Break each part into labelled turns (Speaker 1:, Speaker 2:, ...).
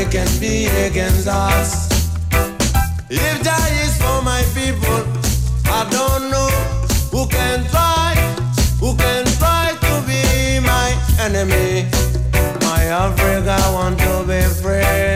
Speaker 1: nobody can be against us. If Jah is for my people, I don't know who can try, who can try to be my enemy. My Africa want to be free.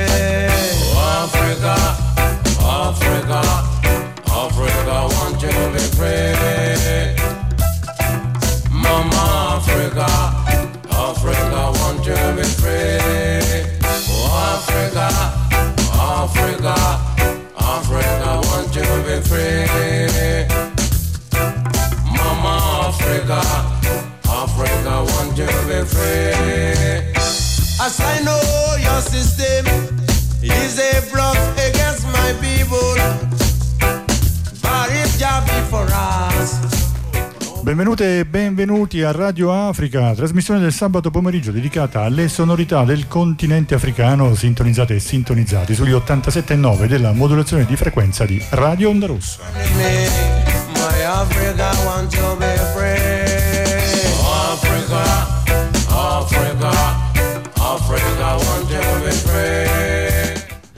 Speaker 1: As I know your system is a block against my people, but if Jah be for us.
Speaker 2: Benvenute e benvenuti a Radio Africa, trasmissione del sabato pomeriggio dedicata alle sonorità del continente africano, sintonizzate e sintonizzati sugli 87.9 della modulazione di frequenza di Radio Onda Rossa.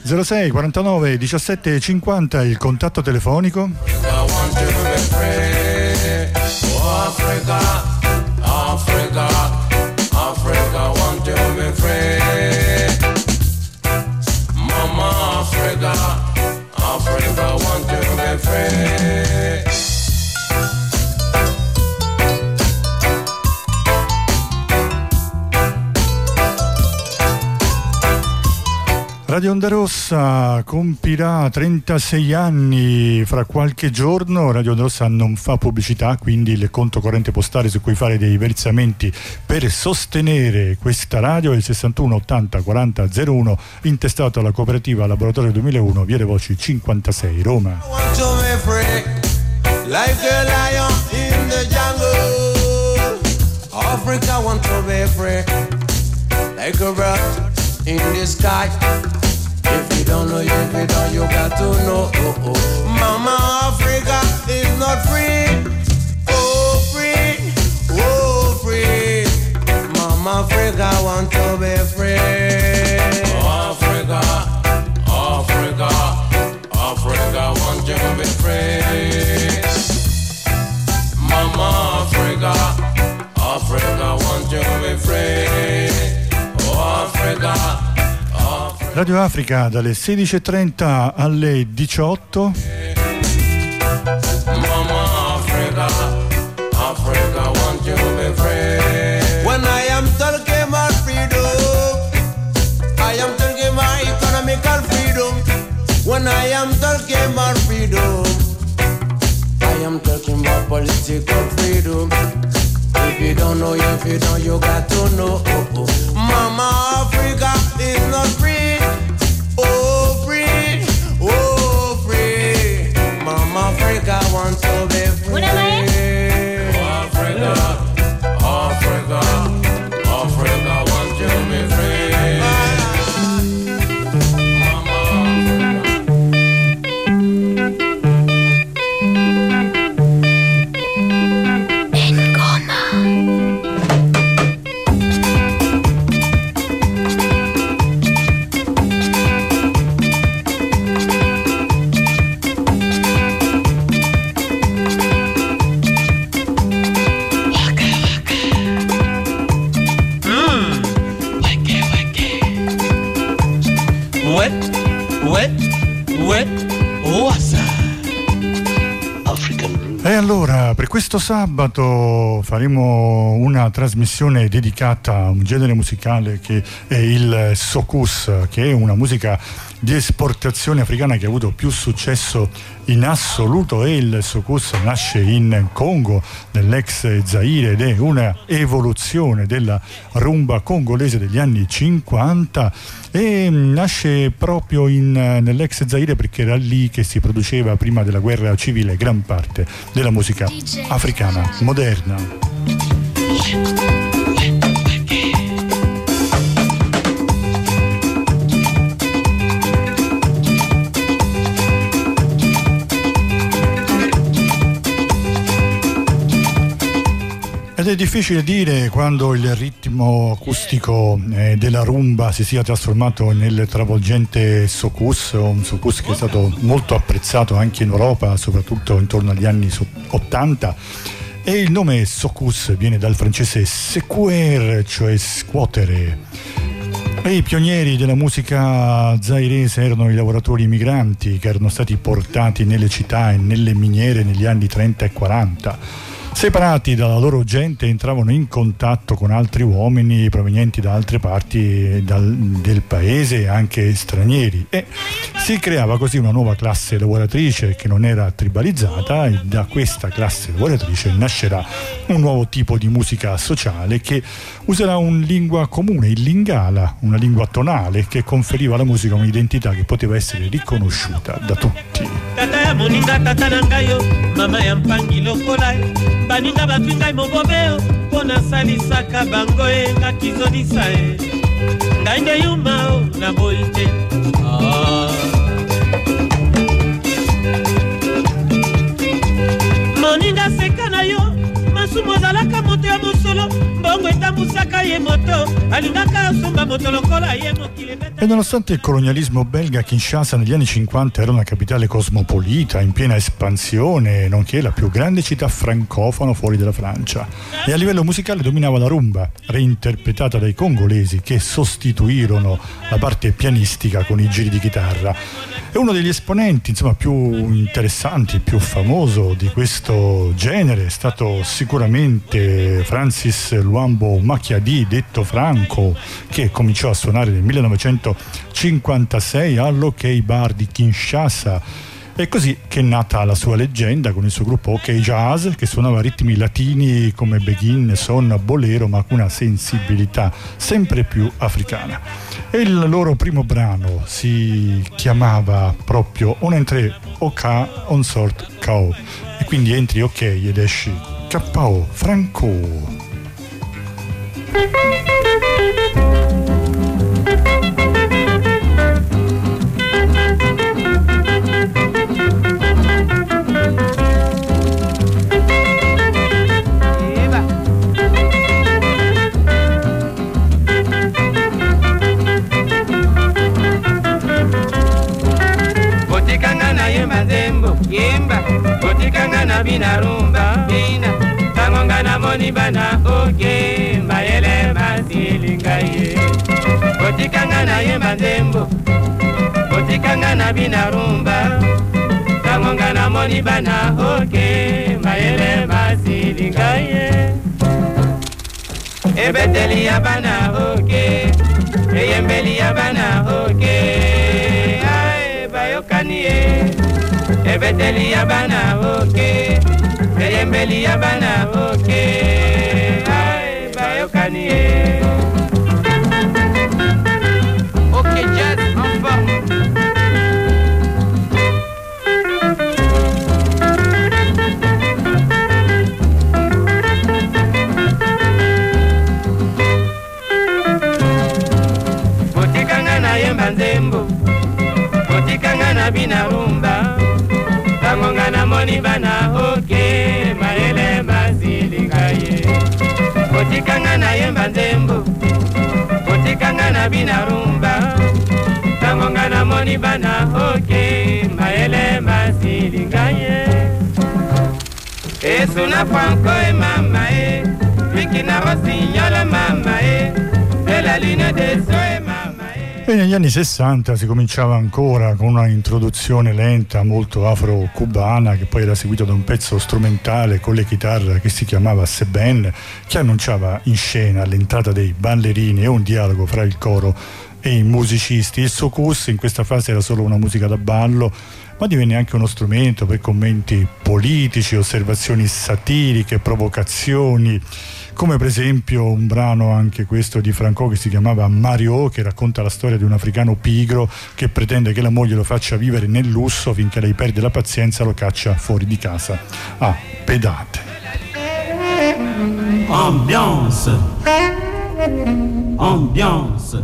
Speaker 2: 06 49 17 50 il contatto telefonico.
Speaker 1: Oh, Africa, Africa want to be free.
Speaker 2: Radio Onda Rossa compirà 36 anni fra qualche giorno. Radio Onda Rossa non fa pubblicità, quindi il conto corrente postale su cui fare dei versamenti per sostenere questa radio è il 61 80 40 01 intestato alla cooperativa Laboratorio 2001, Via Voci 56, Roma.
Speaker 1: Africa want to be free, like a bird in the sky. If you don't know, if you don't, you got to know. Oh, oh. Mama Africa is not free.
Speaker 2: Radio Africa dalle 16.30 alle 18.
Speaker 1: Mama Africa, Africa want to be free. When I am talking about freedom, I am talking about economical freedom. When I am talking about freedom, I am talking about political freedom. If you don't know, if you don't, you got to know. Mama Africa is not free.
Speaker 2: Santo de Una. Sabato faremo una trasmissione dedicata a un genere musicale che è il sokus, che è una musica di esportazione africana che ha avuto più successo in assoluto e il sokus nasce in Congo, nell'ex Zaire ed è una evoluzione della rumba congolese degli anni 50 e nasce proprio in, nell'ex Zaire perché era lì che si produceva prima della guerra civile gran parte della musica africana moderna. Ed è difficile dire quando il ritmo acustico eh, della rumba si sia trasformato nel travolgente sokus, un sokus che è stato molto apprezzato anche in Europa, soprattutto intorno agli anni 80. E il nome sokus viene dal francese sequer, cioè scuotere. E I pionieri della musica zairese erano i lavoratori immigranti che erano stati portati nelle città e nelle miniere negli anni 30 e 40 separati dalla loro gente entravano in contatto con altri uomini provenienti da altre parti dal, del paese, anche stranieri e si creava così una nuova classe lavoratrice che non era tribalizzata e da questa classe lavoratrice nascerà un nuovo tipo di musica sociale che userà una lingua comune, il lingala, una lingua tonale che conferiva alla musica un'identità che poteva essere riconosciuta da tutti. baninga batwi ngai mobobe mpo nasalisaka bango e nakizonisa e. Ngai nde yuma o naboyi te. Ah. Moninga seka na yo masumu ozalaka e nonostante il colonialismo belga Kinshasa negli anni 50 era una capitale cosmopolita in piena espansione nonché la più grande città francofona fuori dalla Francia. E a livello musicale dominava la rumba reinterpretata dai congolesi che sostituirono la parte pianistica con i giri di chitarra e uno degli esponenti insomma, più interessanti più famoso di questo genere è stato sicuramente Francis Luambo Macchiadi, detto Franco, che cominciò a suonare nel 1956 all'Ok Bar di Kinshasa. È così che è nata la sua leggenda con il suo gruppo OK Jazz che suonava ritmi latini come begin, son, bolero ma con una sensibilità sempre più africana. E il loro primo brano si chiamava proprio On entre OK on sort Kao e quindi entri ok ed esci KO Franco.
Speaker 3: bana binarumba bina. Ntango nga namoni bana oke mayele masili ngai ye. Kotikanga nayemba ndembo kotikanga na binarumba ntango nga namoni bana oke mayele masili ngai ye. Ebeteli ya bana oke eyembeli ya bana ebeteli ya bana oke eyembeli ya bana oke. ae otikanga nayemba nzembo otikanga na bina rumba ntango nga namoni bana oke mayele masilinga ye. Esuna franco e mama e mikina rosignola mama e de la lune de soe mama
Speaker 2: E negli anni 60 si cominciava ancora con una introduzione lenta, molto afro-cubana, che poi era seguita da un pezzo strumentale con le chitarre che si chiamava Seben, che annunciava in scena l'entrata dei ballerini e un dialogo fra il coro e i musicisti. Il sokus in questa fase era solo una musica da ballo, ma divenne anche uno strumento per commenti politici, osservazioni satiriche, provocazioni come per esempio un brano anche questo di Franco che si chiamava Mario che racconta la storia di un africano pigro che pretende che la moglie lo faccia vivere nel lusso finché lei perde la pazienza e lo caccia fuori di casa a pedate.
Speaker 4: Ambiance. Ambiance.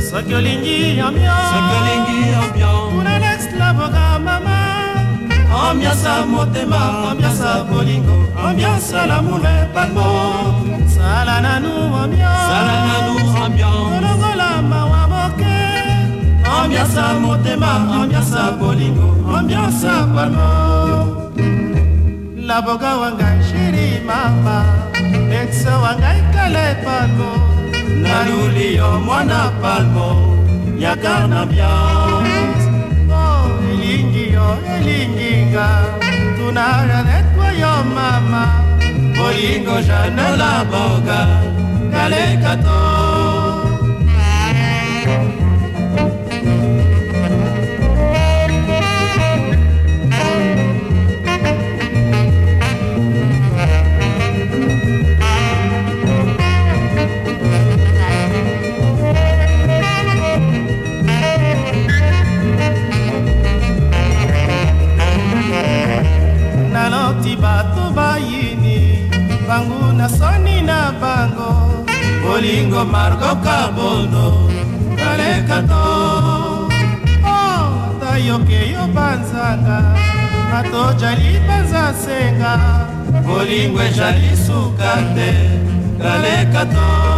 Speaker 5: soki olingi ambiance
Speaker 4: ambiance
Speaker 5: kuna l'esclavoka mama
Speaker 6: ambiasa motema ambiasa bolingo ambiasa lamour epalmo sala nanu ambiaolongola mawa moke. Ambiasa motema ambiasa bolingo ambiasa palmo. Laboga wangai shiri mama lekso wangai kala epalmo naluli yo mwana palmo. Yaka na mbian elinginga tunara de twoyo mama bolingo jana la boga kalekato bolingwa ezali suka te kaleka
Speaker 2: to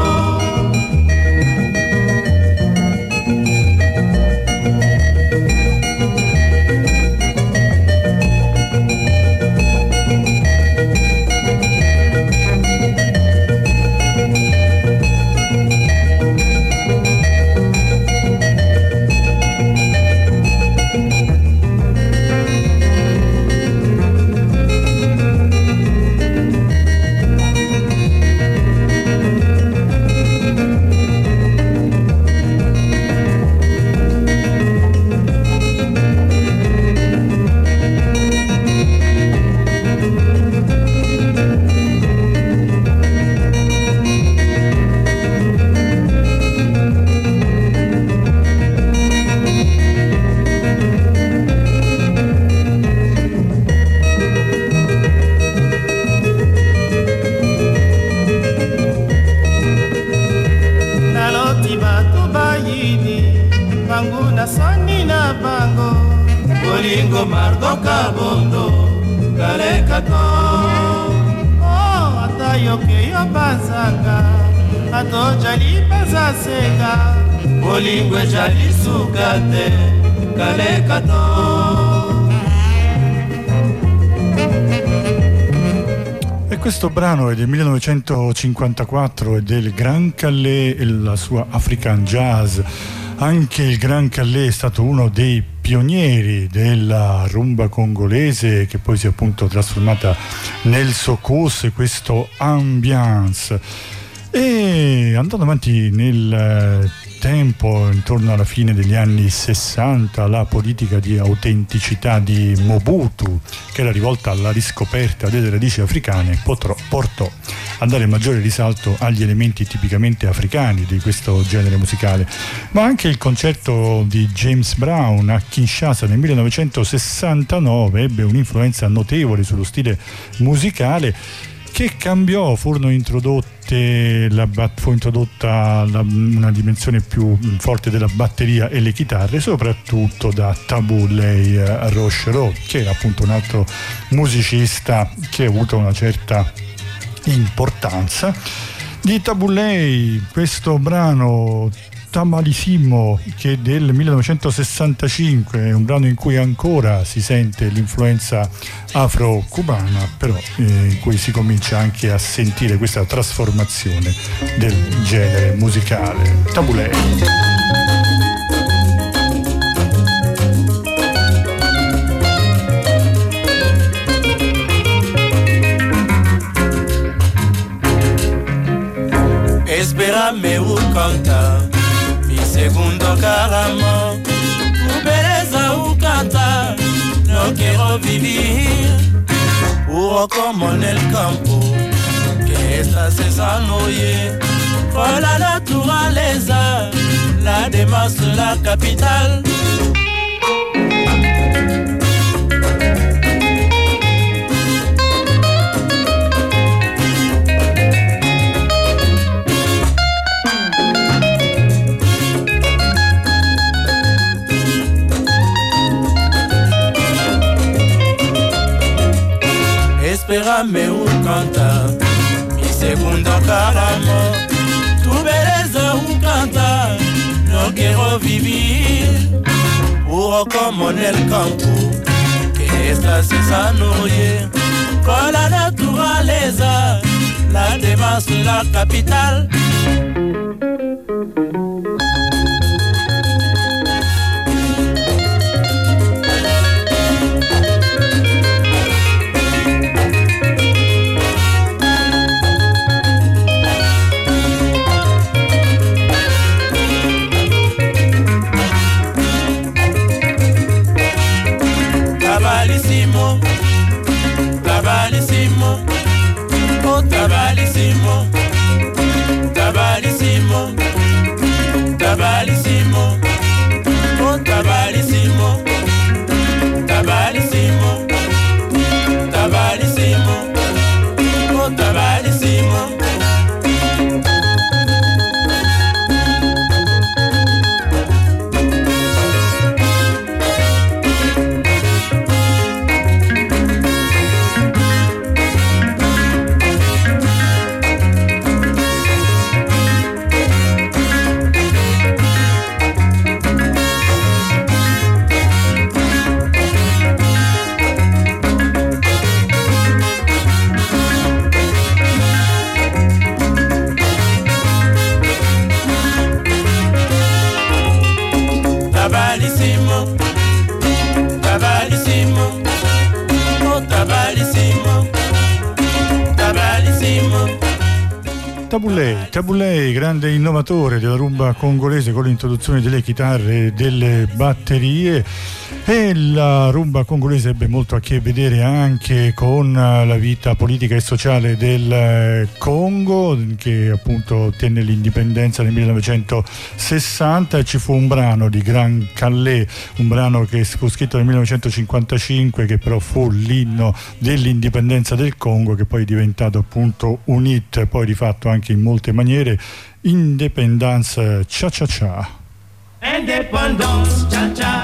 Speaker 2: brano è del 1954 e del Gran Calais e la sua African Jazz. Anche il Gran Calais è stato uno dei pionieri della rumba congolese che poi si è appunto trasformata nel soukous, questo ambiance. E andando avanti nel tempo, intorno alla fine degli anni 60, la politica di autenticità di Mobutu, che era rivolta alla riscoperta delle radici africane, potrò, portò a dare maggiore risalto agli elementi tipicamente africani di questo genere musicale. Ma anche il concerto di James Brown a Kinshasa nel 1969 ebbe un'influenza notevole sullo stile musicale che cambiò, furono introdotte la, fu introdotta la, una dimensione più forte della batteria e le chitarre, soprattutto da Tabu Lei eh, Rochereau, che era appunto un altro musicista che ha avuto una certa importanza. Di Tabulei, questo brano Tamalissimo che del 1965 è un brano in cui ancora si sente l'influenza afro-cubana però eh, in cui si comincia anche a sentire questa trasformazione del genere musicale. Tabulei
Speaker 6: Esperame u conta Et Bondon Karaman, ou Beleza ou Kata, nous qui revivir, ou encore mon El Campo, qu'est-ce que c'est s'en noyer? Voilà la tour à lesa, la
Speaker 5: démence de la capitale. prospera meukanta isekunda karamo tubeleza ukanta nokero vivir urokomonel kampu kesasesanoye kola naturaleza la démence la
Speaker 2: capitale grande innovatore della rumba congolese con l'introduzione delle chitarre e delle batterie. E la rumba congolese ebbe molto a che vedere anche con la vita politica e sociale del Congo che appunto ottenne l'indipendenza nel 1960 e ci fu un brano di Gran Calais, un brano che fu scritto nel 1955 che però fu l'inno dell'indipendenza del Congo che poi è diventato appunto un hit poi di fatto anche in molte maniere Independence Cha Cha Cha.
Speaker 6: Indépendance, cha cha,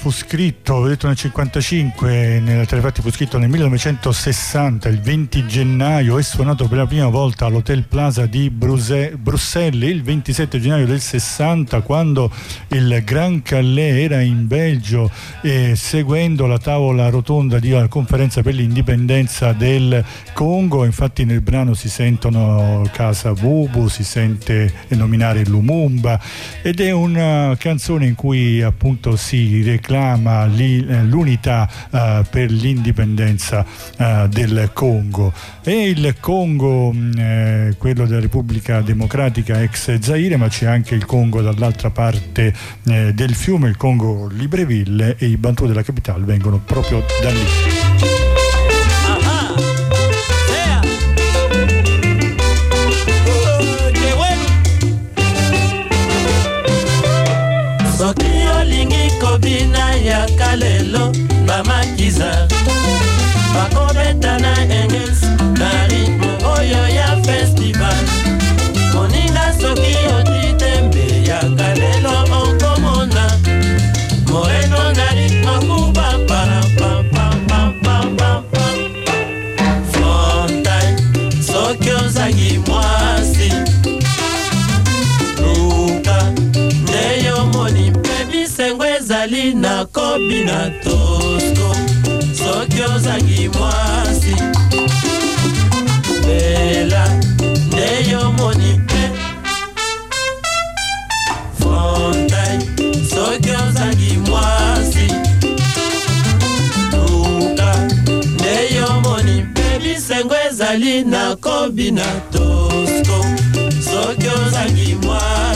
Speaker 2: fu scritto, ho detto nel 1955, nel Telefatti fu scritto nel 1960, il 20 gennaio, e suonato per la prima volta all'Hotel Plaza di Bruse- Bruxelles il 27 gennaio del 60, quando il Gran Calais era in Belgio e seguendo la tavola rotonda di una conferenza per l'indipendenza del Congo. Infatti nel brano si sentono Casa Bubu, si sente nominare Lumumba ed è una canzone in cui appunto si reclama eh, l'unità uh, per l'indipendenza uh, del Congo. E il Congo mm, quello della Repubblica Democratica ex Zaire ma c'è anche il Congo dall'altra parte eh, del fiume il Congo Libreville e i Bantu della capitale vengono proprio da lì.
Speaker 5: Bina eyaka lelo bamakiza bakobetana ezali na kobi na tosko soki ozangi mwasi. Lela nde yo moni mpe frontai soki ozangi mwasi. Luka nde yo moni mpe bisengo ezali na kobi na tosko soki ozangi mwasi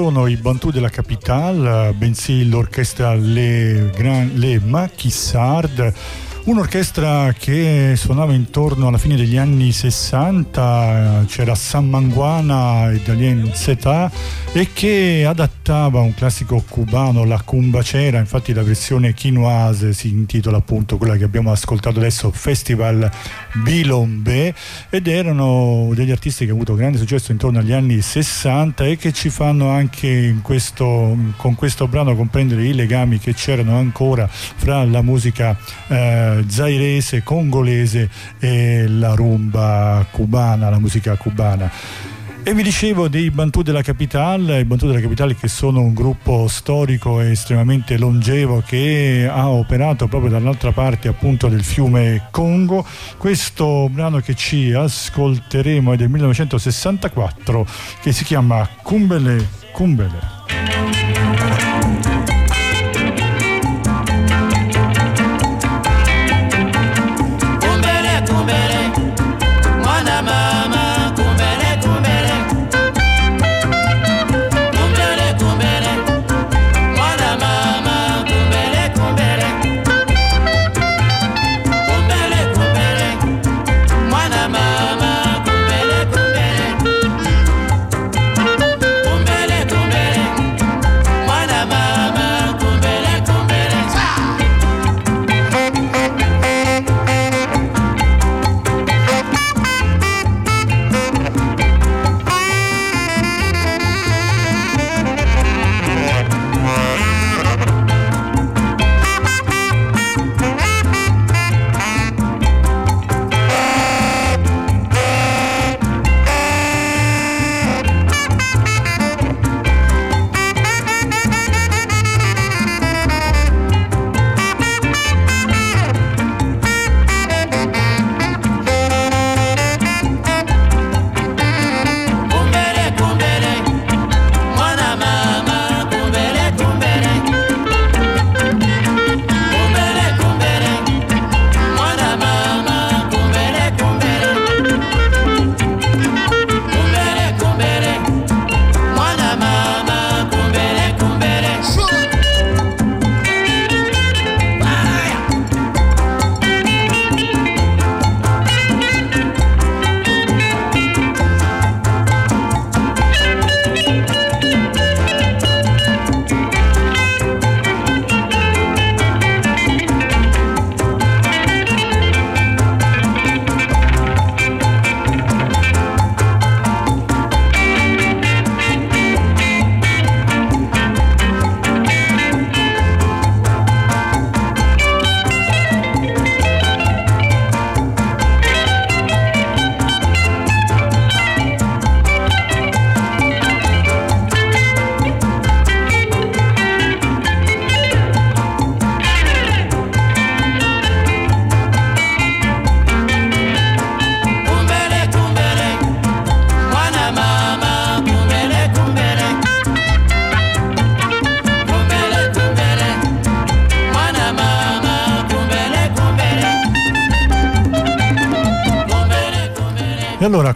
Speaker 2: sono i Bantu della Capitale, bensì l'orchestra Le, Gran, Le Maquissard, Un'orchestra che suonava intorno alla fine degli anni 60, c'era San Manguana e Dalien Zeta e che adattava un classico cubano, la cumbacera, infatti la versione quinoise si intitola appunto quella che abbiamo ascoltato adesso, Festival Bilombe ed erano degli artisti che hanno avuto grande successo intorno agli anni 60 e che ci fanno anche questo, con questo brano comprendere i legami che c'erano ancora fra la musica eh, zairese, congolese e la rumba cubana, la musica cubana. E vi dicevo dei Bantù della Capitale, i Bantù della Capitale che sono un gruppo storico e estremamente longevo che ha operato proprio dall'altra parte appunto del fiume Congo. Questo brano che ci ascolteremo è del 1964 che si chiama Kumbele Kumbele.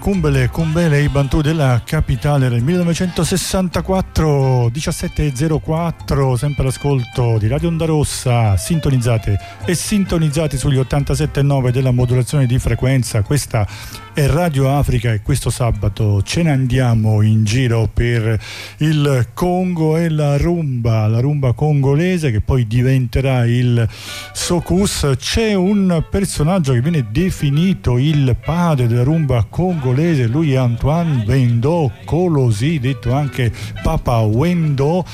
Speaker 2: Cumbele, Cumbele i Bantù della capitale del 1964 17.04 sempre l'ascolto di Radio Onda Rossa sintonizzate e sintonizzati sugli 87.9 della modulazione di frequenza questa è Radio Africa e questo sabato ce ne andiamo in giro per il Congo e la rumba, la rumba congolese che poi diventerà il Sokus. C'è un personaggio che viene definito il padre della rumba congolese, lui è Antoine Wendo Colosi, detto anche Papa Wendo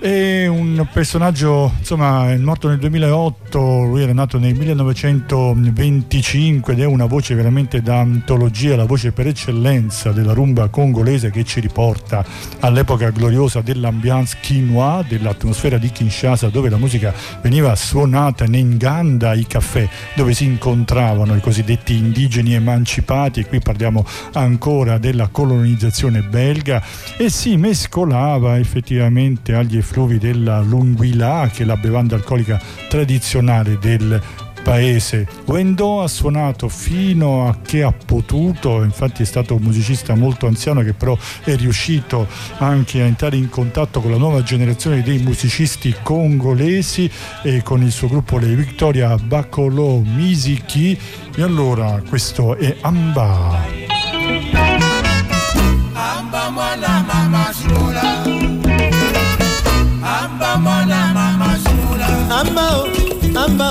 Speaker 2: è un personaggio, insomma, è morto nel 2008, lui era nato nel 1925 ed è una voce veramente da antologia, la voce per eccellenza della rumba congolese che ci riporta all'epoca gloriosa dell'ambiance quinoa, dell'atmosfera di Kinshasa dove la musica veniva suonata in Nganda, i caffè dove si incontravano i cosiddetti indigeni emancipati e qui parliamo ancora della colonizzazione belga e si mescolava effettivamente agli effetti fluvi della Lunguila, che è la bevanda alcolica tradizionale del paese. Wendo ha suonato fino a che ha potuto, infatti è stato un musicista molto anziano che però è riuscito anche a entrare in contatto con la nuova generazione dei musicisti congolesi e con il suo gruppo le Victoria Bacolo Misiki. E allora questo è Amba.
Speaker 6: Amba mwana mama shula Amba shula
Speaker 7: Amba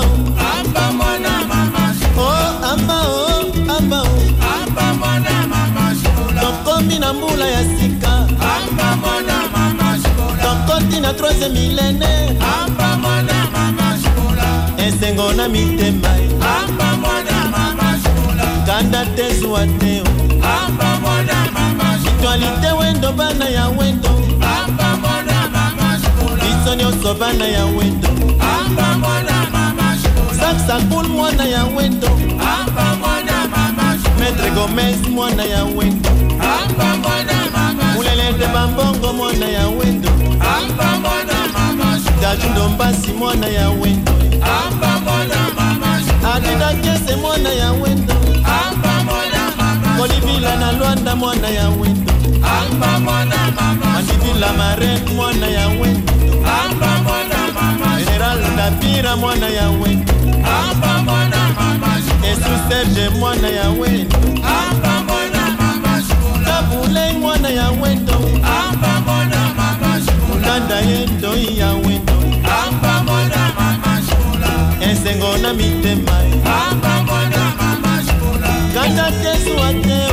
Speaker 7: oh, amba
Speaker 6: Amba mwana mama shula
Speaker 7: oh amba oh, amba oh.
Speaker 6: Amba mwana mama shula
Speaker 7: Tokomi na mbula ya sika,
Speaker 6: Amba mwana mama shula
Speaker 7: tokoti na troisième millénaire.
Speaker 6: Amba mwana mama shula
Speaker 7: Esengo na mitema,
Speaker 6: Amba mwana mama shula
Speaker 7: kanda te zuwa te. oh.
Speaker 6: Amba mwana mama shula
Speaker 7: Actualité wendo bana ya wendo,
Speaker 6: Amba mwana
Speaker 7: nyonso nyonso bana ya wendo saksa kul mwana ya wendo maître gomez mwana ya wendo mulelete bambongo mwana ya wendo dajundo mbasi mwana ya wendo
Speaker 6: adidakese mwana
Speaker 7: ya wendo
Speaker 6: Amba mwana
Speaker 7: na Luanda mwana ya wendo.
Speaker 6: Amba mwana mama
Speaker 7: Mandivila mare mwana ya wendo.
Speaker 6: Amba mwana mama
Speaker 7: General Ndapira mwana ya wendo.
Speaker 6: Amba mwana mama
Speaker 7: Esu Serge mwana ya wendo.
Speaker 6: Amba mwana mama
Speaker 7: Tabule mwana ya wendo.
Speaker 6: Amba mwana mama shula
Speaker 7: Uganda yendo ya wendo.
Speaker 6: Amba mwana mama shula
Speaker 7: Esengo na mitema.
Speaker 6: Amba mwana Una que suerte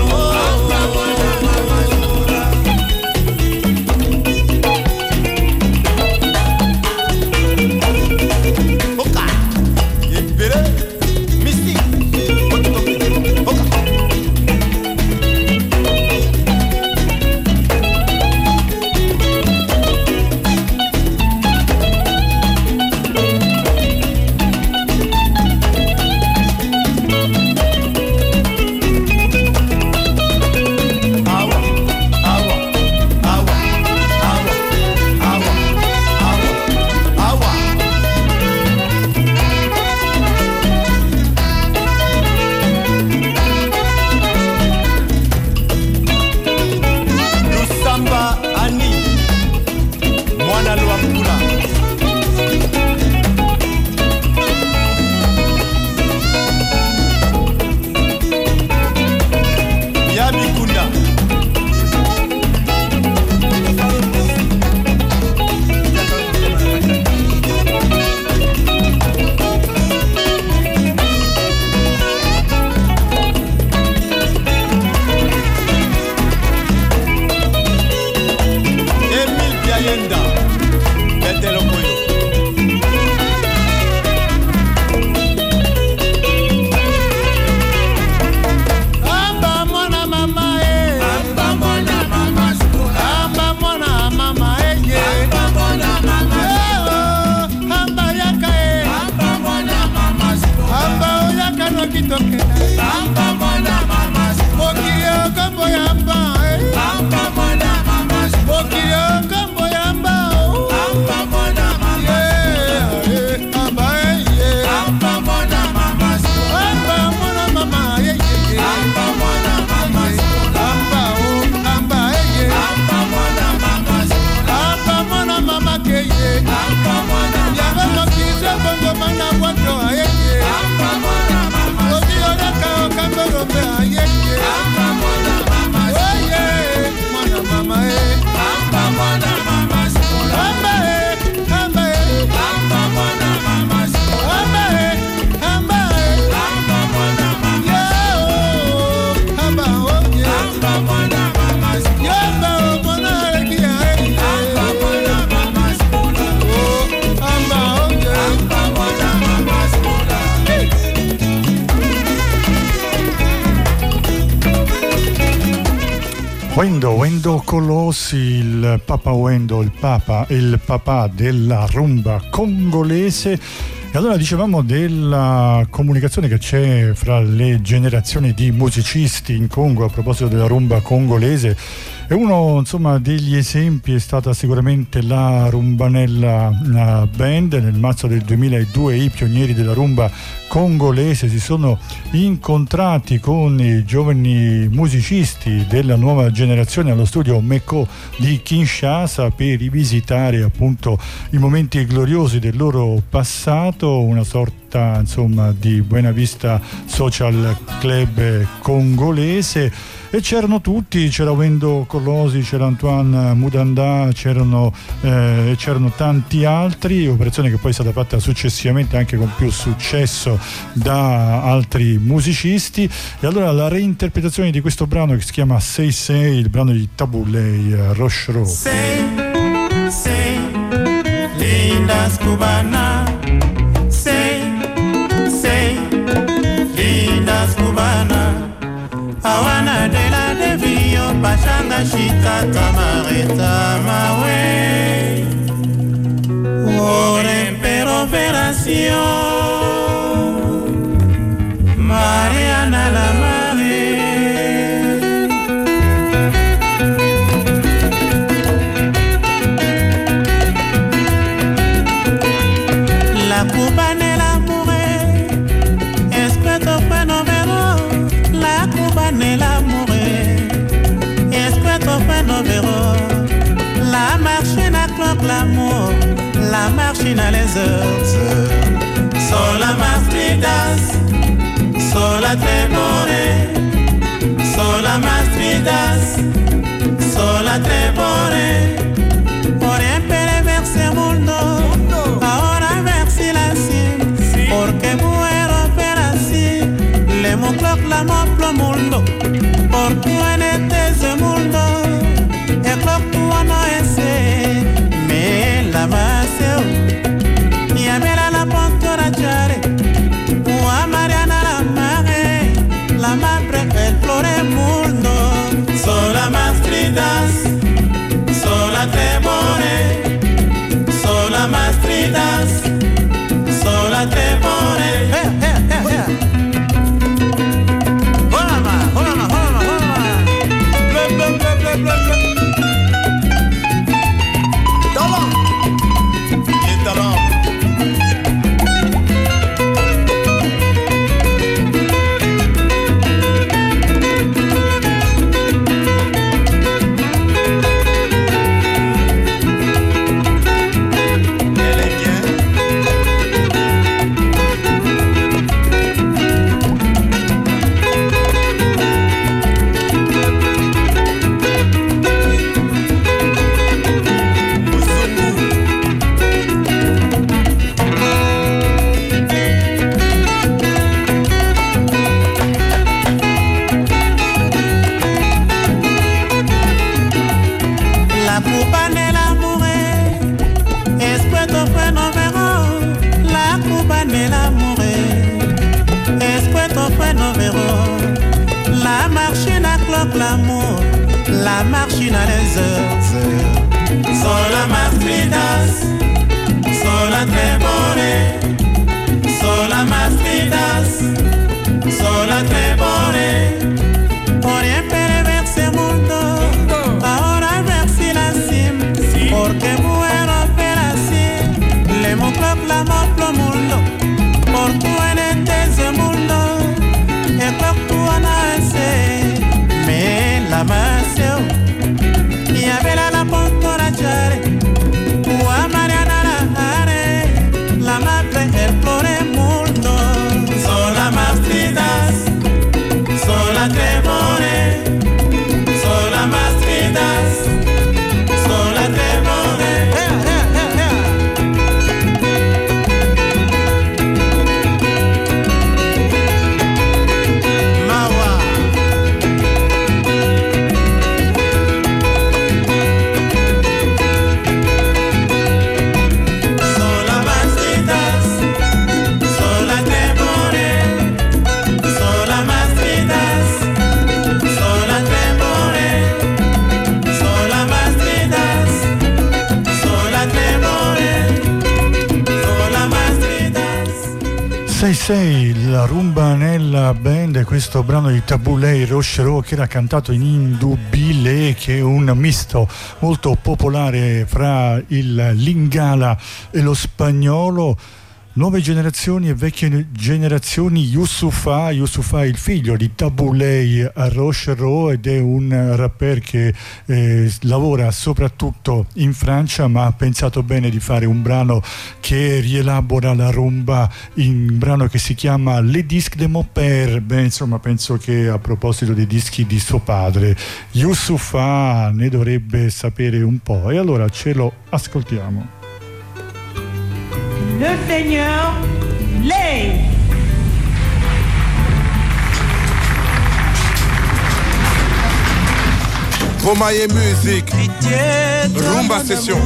Speaker 2: Wendo, Wendo Colossi, il Papa Wendo, il Papa, il papà della rumba congolese. E allora dicevamo della comunicazione che c'è fra le generazioni di musicisti in Congo a proposito della rumba congolese e uno insomma, degli esempi è stata sicuramente la Rumbanella Band. Nel marzo del 2002 i pionieri della rumba congolese si sono incontrati con i giovani musicisti della nuova generazione allo studio Meko di Kinshasa per rivisitare appunto i momenti gloriosi del loro passato, una sorta insomma di Buena Vista Social Club congolese e c'erano tutti, c'era Wendo Collosi, c'era Antoine Mudandà, c'erano, eh, c'erano tanti altri, operazione che poi è stata fatta successivamente anche con più successo da altri musicisti. E allora la reinterpretazione di questo brano che si chiama Sei Sei, il brano di Tabulei eh, Rochereau.
Speaker 8: Sei, sei, linda scubana, sei, sei, linda scubana, awana de bashanga shikata mareta mawe, ore estás sola te pone por ver ese mundo ahora ver silencio porque muero pero así le mostro clamor pro mundo.
Speaker 2: 6-6, la rumba nella band, questo brano di Tabulei Rocherò che era cantato in Indubile, che è un misto molto popolare fra il lingala e lo spagnolo Nuove generazioni e vecchie generazioni, Yusufa, Yusufa è il figlio di Tabulei a Rochereau ed è un rapper che eh, lavora soprattutto in Francia ma ha pensato bene di fare un brano che rielabora la rumba in un brano che si chiama Le Disques de mon père, beh insomma penso che a proposito dei dischi di suo padre, Yusufa ne dovrebbe sapere un po' e allora ce lo ascoltiamo.
Speaker 9: Le Seigneur lève.
Speaker 10: Romaille musique, Rumba session.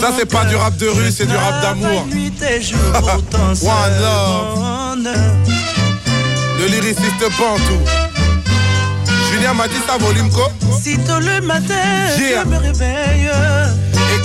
Speaker 10: Ça c'est pas du rap de rue, c'est du rap d'amour. One love. Le lyriciste Pantou. Julien m'a dit ça volume quoi
Speaker 11: Si tôt le matin, je me réveille.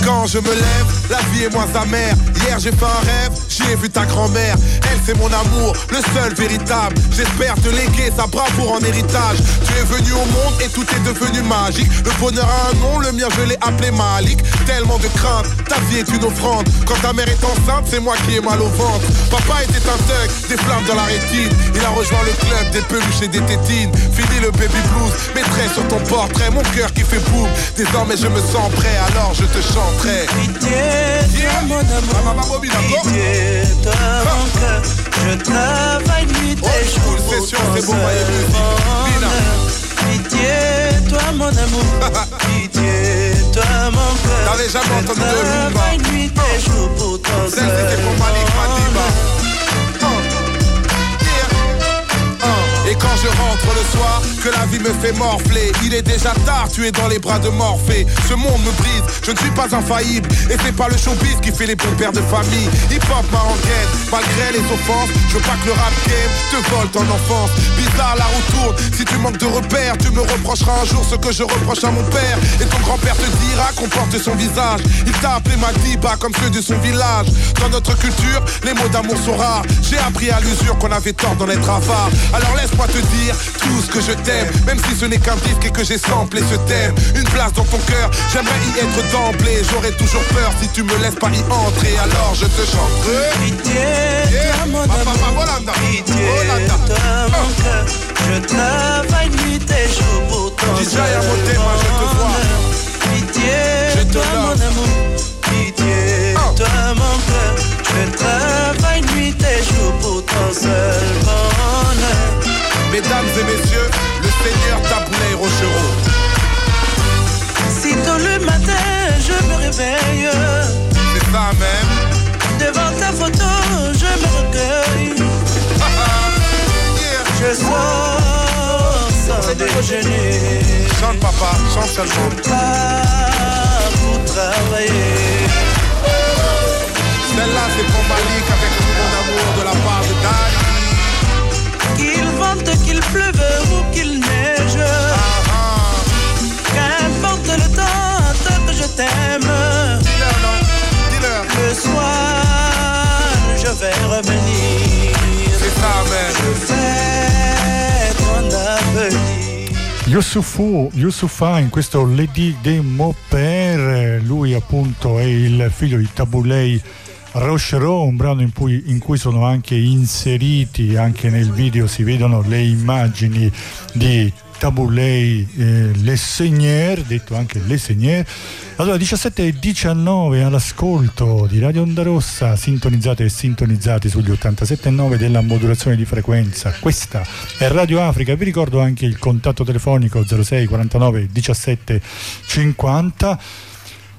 Speaker 10: Quand je me lève, la vie est moins amère. Hier j'ai fait un rêve, j'ai vu ta grand-mère. Elle c'est mon amour, le seul véritable. J'espère te léguer sa bravoure en héritage. Tu es venu au monde et tout est devenu magique. Le bonheur a un nom, le mien je l'ai appelé Malik. Tellement de crainte, ta vie est une offrande. Quand ta mère est enceinte, c'est moi qui ai mal au ventre. Papa était un thug, des flammes dans la rétine. Il a rejoint le club des peluches et des tétines. Fini le baby blues, mettrai sur ton portrait mon cœur qui fait boum. Désormais je me sens prêt, alors je te chanterai.
Speaker 11: Pitié, toi mon amour. Pitié, toi mon cœur. Je travaille nuit et jour pour
Speaker 10: Music.
Speaker 11: bonheur. Pitié, toi mon amour. Pitié, toi mon cœur.
Speaker 10: T'avais jamais entendu de
Speaker 11: Je
Speaker 10: rumba.
Speaker 11: travaille nuit et jour pour ton
Speaker 10: Celle Et quand je rentre le soir, que la vie me fait morfler. Il est déjà tard, tu es dans les bras de Morphée. Ce monde me brise, je ne suis pas infaillible. Et c'est pas le showbiz qui fait les bons pères de famille. Hip-hop m'a en guette, malgré les offenses. Je veux pas que le rap game te vole ton enfance. Bizarre la roue tourne, si tu manques de repères Tu me reprocheras un jour ce que je reproche à mon père. Et ton grand-père te dira qu'on porte son visage. Il t'a appelé Madiba comme ceux de son village. Dans notre culture, les mots d'amour sont rares. J'ai appris à l'usure qu'on avait tort d'en être avare Alors laisse-moi te dire tout ce que je t'aime Même si ce n'est qu'un disque et que j'ai samplé ce thème Une place dans ton cœur, j'aimerais y être d'emblée J'aurais toujours peur si tu me laisses pas y entrer Alors je te chanterai
Speaker 11: Pitié, toi mon amour. Pitié, toi mon cœur. Je travaille nuit et jour pour ton
Speaker 10: DJ
Speaker 11: seul
Speaker 10: Amotema, je te vois.
Speaker 11: bonheur. Pitié,
Speaker 10: Je te
Speaker 11: toi mon amour. Pitié, toi mon cœur. Je travaille nuit et jour pour ton seul bonheur.
Speaker 10: Mesdames et messieurs, le Seigneur Taboulay Rochereau.
Speaker 11: Si tôt le matin je me réveille,
Speaker 10: C'est ça même.
Speaker 11: Devant ta photo je me recueille. Je sors sans déjeuner.
Speaker 10: Chante papa, chante seulement.
Speaker 11: Pas pour travailler.
Speaker 10: Celle-là c'est pour Malik avec tout mon amour de la part de Dali
Speaker 11: qu'il pleuve ou qu'il neige. Qu'importe le temps, tant que je t'aime. Le soir, je vais revenir.
Speaker 10: C'est ça même
Speaker 11: Je fais ton avenir.
Speaker 2: Yusufu, Yusufa in questo Lady de Moper, lui appunto è il figlio di Tabulei Rochereau, un brano in cui, in cui sono anche inseriti, anche nel video si vedono le immagini di Tabulei eh, Le Seigneur, detto anche Le Seigneur. Allora 17 e 19 all'ascolto di Radio Onda Rossa, sintonizzate e sintonizzati sugli 87.9 della modulazione di frequenza. Questa è Radio Africa, vi ricordo anche il contatto telefonico 06 49 17 50.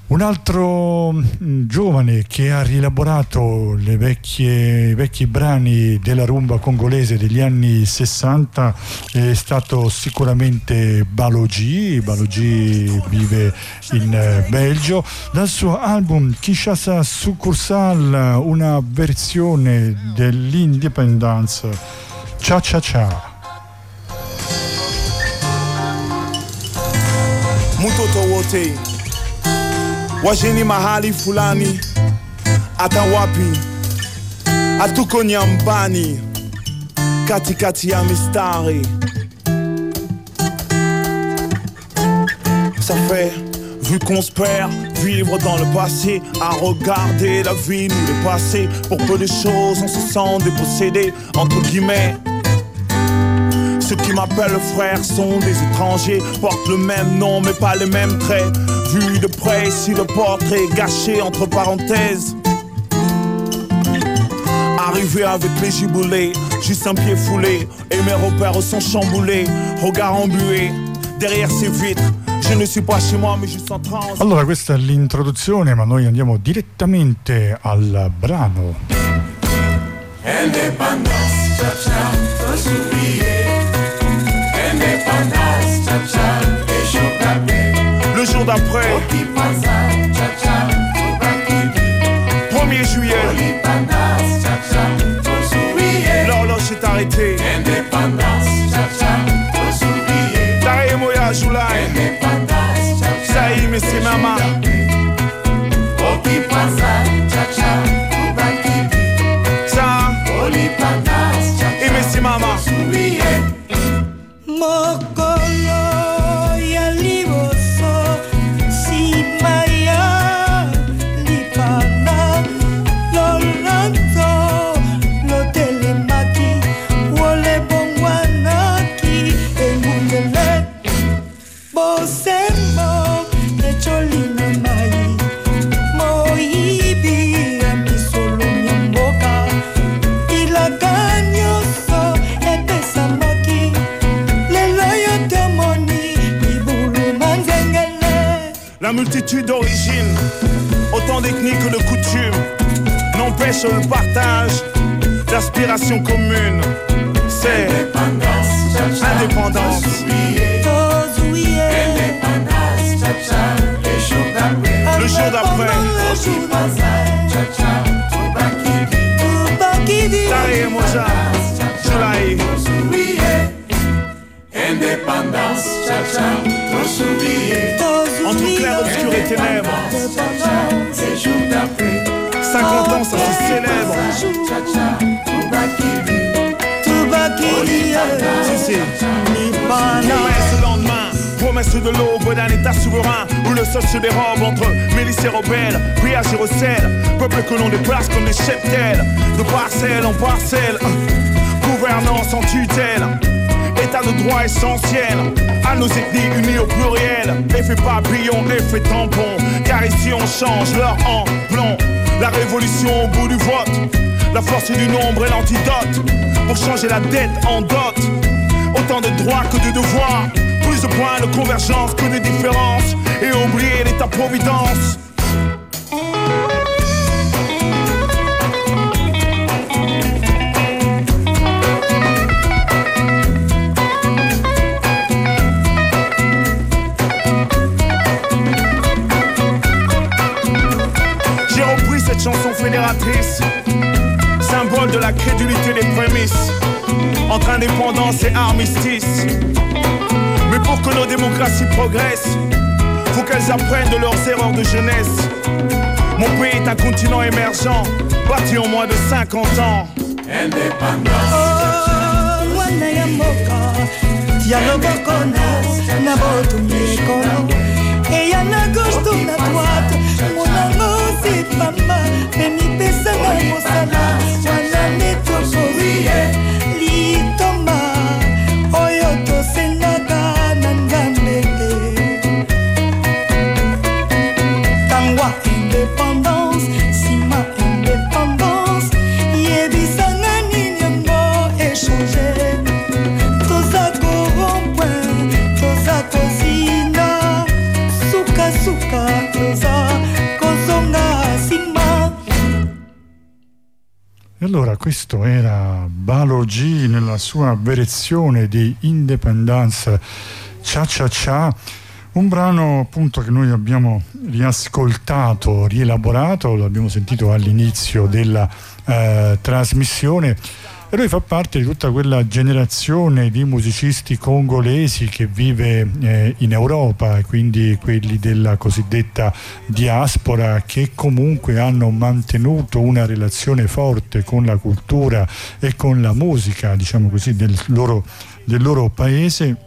Speaker 2: Un altro mm, giovane che ha rielaborato vecchie, i vecchi brani della rumba congolese degli anni 60 è stato sicuramente Balogi. Balogi vive in eh, Belgio. Dal suo album Kinshasa Succursal una versione dell'Independence Cha Cha Cha.
Speaker 12: mtoto wote washeni mahali fulani hata wapi? Atuko Nyambani, Kati Kati Amistari. Ça fait, vu qu'on se perd, vivre dans le passé, à regarder la vie nous les passer. Pour peu de choses, on se sent dépossédé, entre guillemets. Ceux qui m'appellent frère sont des étrangers, portent le même nom mais pas les mêmes traits. Vu de près, si le portrait gâché entre parenthèses. Arrivé avec les giboulés, juste un pied foulé, et mes repères sont chamboulés, regard embué, derrière ces vitres. Je ne suis pas chez moi, mais juste en transe.
Speaker 2: Allora, questa è l'introduzione, ma noi andiamo direttamente al brano.
Speaker 1: Independence,
Speaker 12: le jour d'après, 1er juillet, l'horloge est arrêtée. Tarehe Moya
Speaker 1: Julai,
Speaker 12: Saïm et ses mamas. Ça, et mes. Que de coutumes, n'empêche le partage d'aspirations communes. C'est indépendance.
Speaker 13: tozuye
Speaker 12: Le jour d'après, Tare Moja,
Speaker 1: Indépendance, cha cha, to s'oublier.
Speaker 12: entre clair, obscur et ténèbres.
Speaker 1: Et jour d'après,
Speaker 12: 50 ans, ça se célèbre.
Speaker 1: cha cha, to bakidi.
Speaker 13: tubakidi
Speaker 12: Si, si.
Speaker 13: lipana
Speaker 12: Promesse le lendemain, promesse de l'aube d'un état souverain où le sol se dérobe entre milices et rebelles, puis à Jérusalem, peuple que l'on déplace comme des cheptels, de parcelle en parcelle, gouvernance en tutelle. État de droit essentiel à nos ethnies unies au pluriel. Effet papillon, effet tampon. Car ici on change l'heure en plomb. La révolution au bout du vote. La force du nombre est l'antidote. Pour changer la dette en dot. Autant de droits que de devoirs. Plus de points de convergence que de différences. Et oublier l'état-providence. Fédératrice, symbole de la crédulité des prémices, entre indépendance et armistice. Mais pour que nos démocraties progressent, faut qu'elles apprennent de leurs erreurs de jeunesse. Mon pays est un continent émergent, bâti en moins de 50 ans.
Speaker 13: Oh, mama memipesanga mosala. Wana netokorie
Speaker 2: litonga allora questo era Balo G nella sua versione di Independence Cha Cha Cha, un brano appunto che noi abbiamo riascoltato, rielaborato, l'abbiamo sentito all'inizio della eh, trasmissione
Speaker 14: e lui fa parte di tutta quella generazione di musicisti congolesi che vive eh, in Europa, quindi quelli della cosiddetta diaspora che comunque hanno mantenuto una relazione forte con la cultura e con la musica, diciamo così, del loro, del loro paese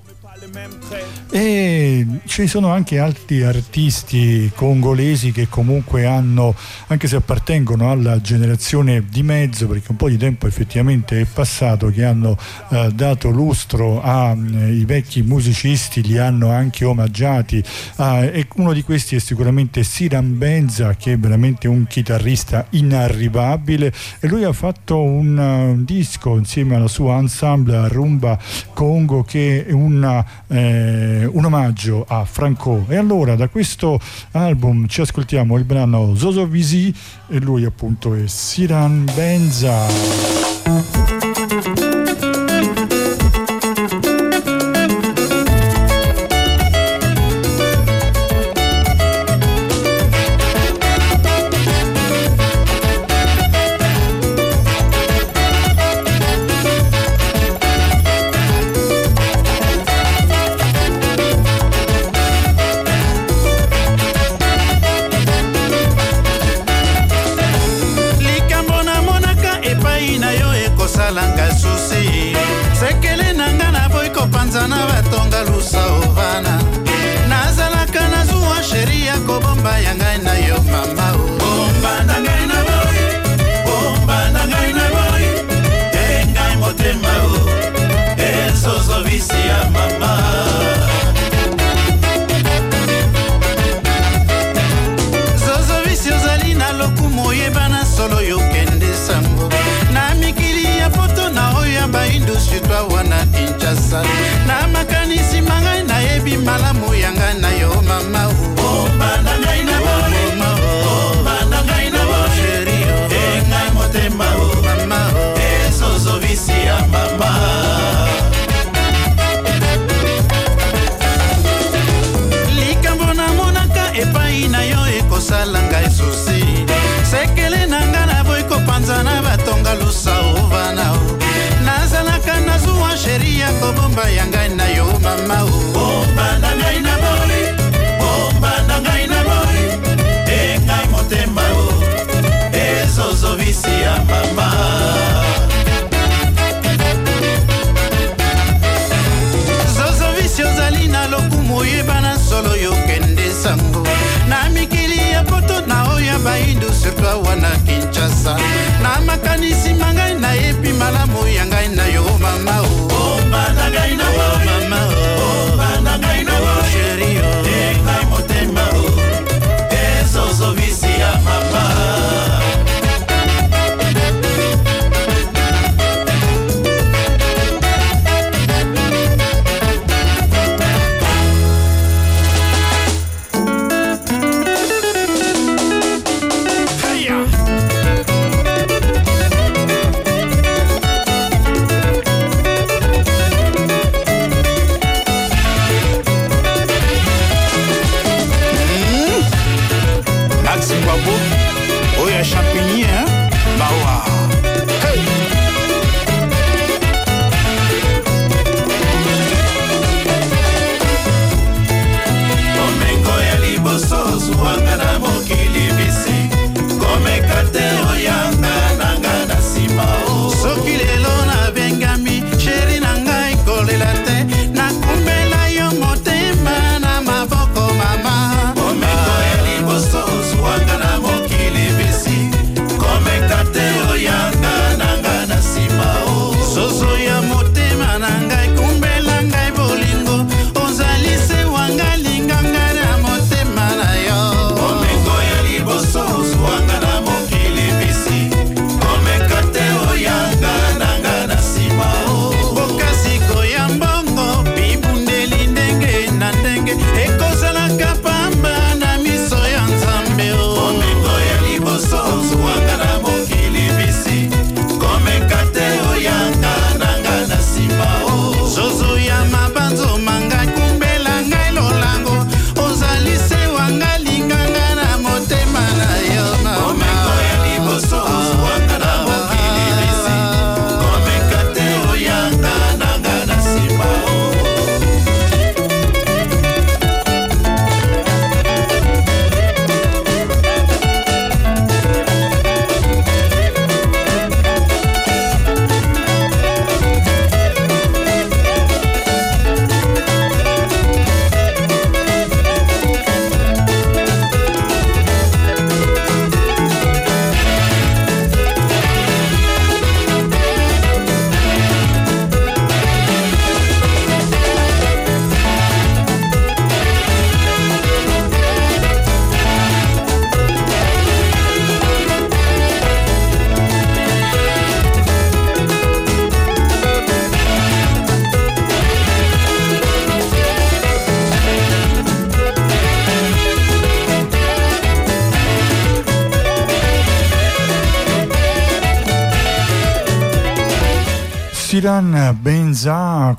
Speaker 14: e ci sono anche altri artisti congolesi che comunque hanno, anche se appartengono alla generazione di mezzo, perché un po' di tempo effettivamente è passato, che hanno eh, dato lustro ai eh, vecchi musicisti, li hanno anche omaggiati. Ah, e uno di questi è sicuramente Siran Benza, che è veramente un chitarrista inarrivabile e lui ha fatto un, uh, un disco insieme alla sua ensemble Rumba Congo che è una, eh, un omaggio a Franco. E allora da questo album ci ascoltiamo il brano Zozo Visi e lui appunto è Siran Benza.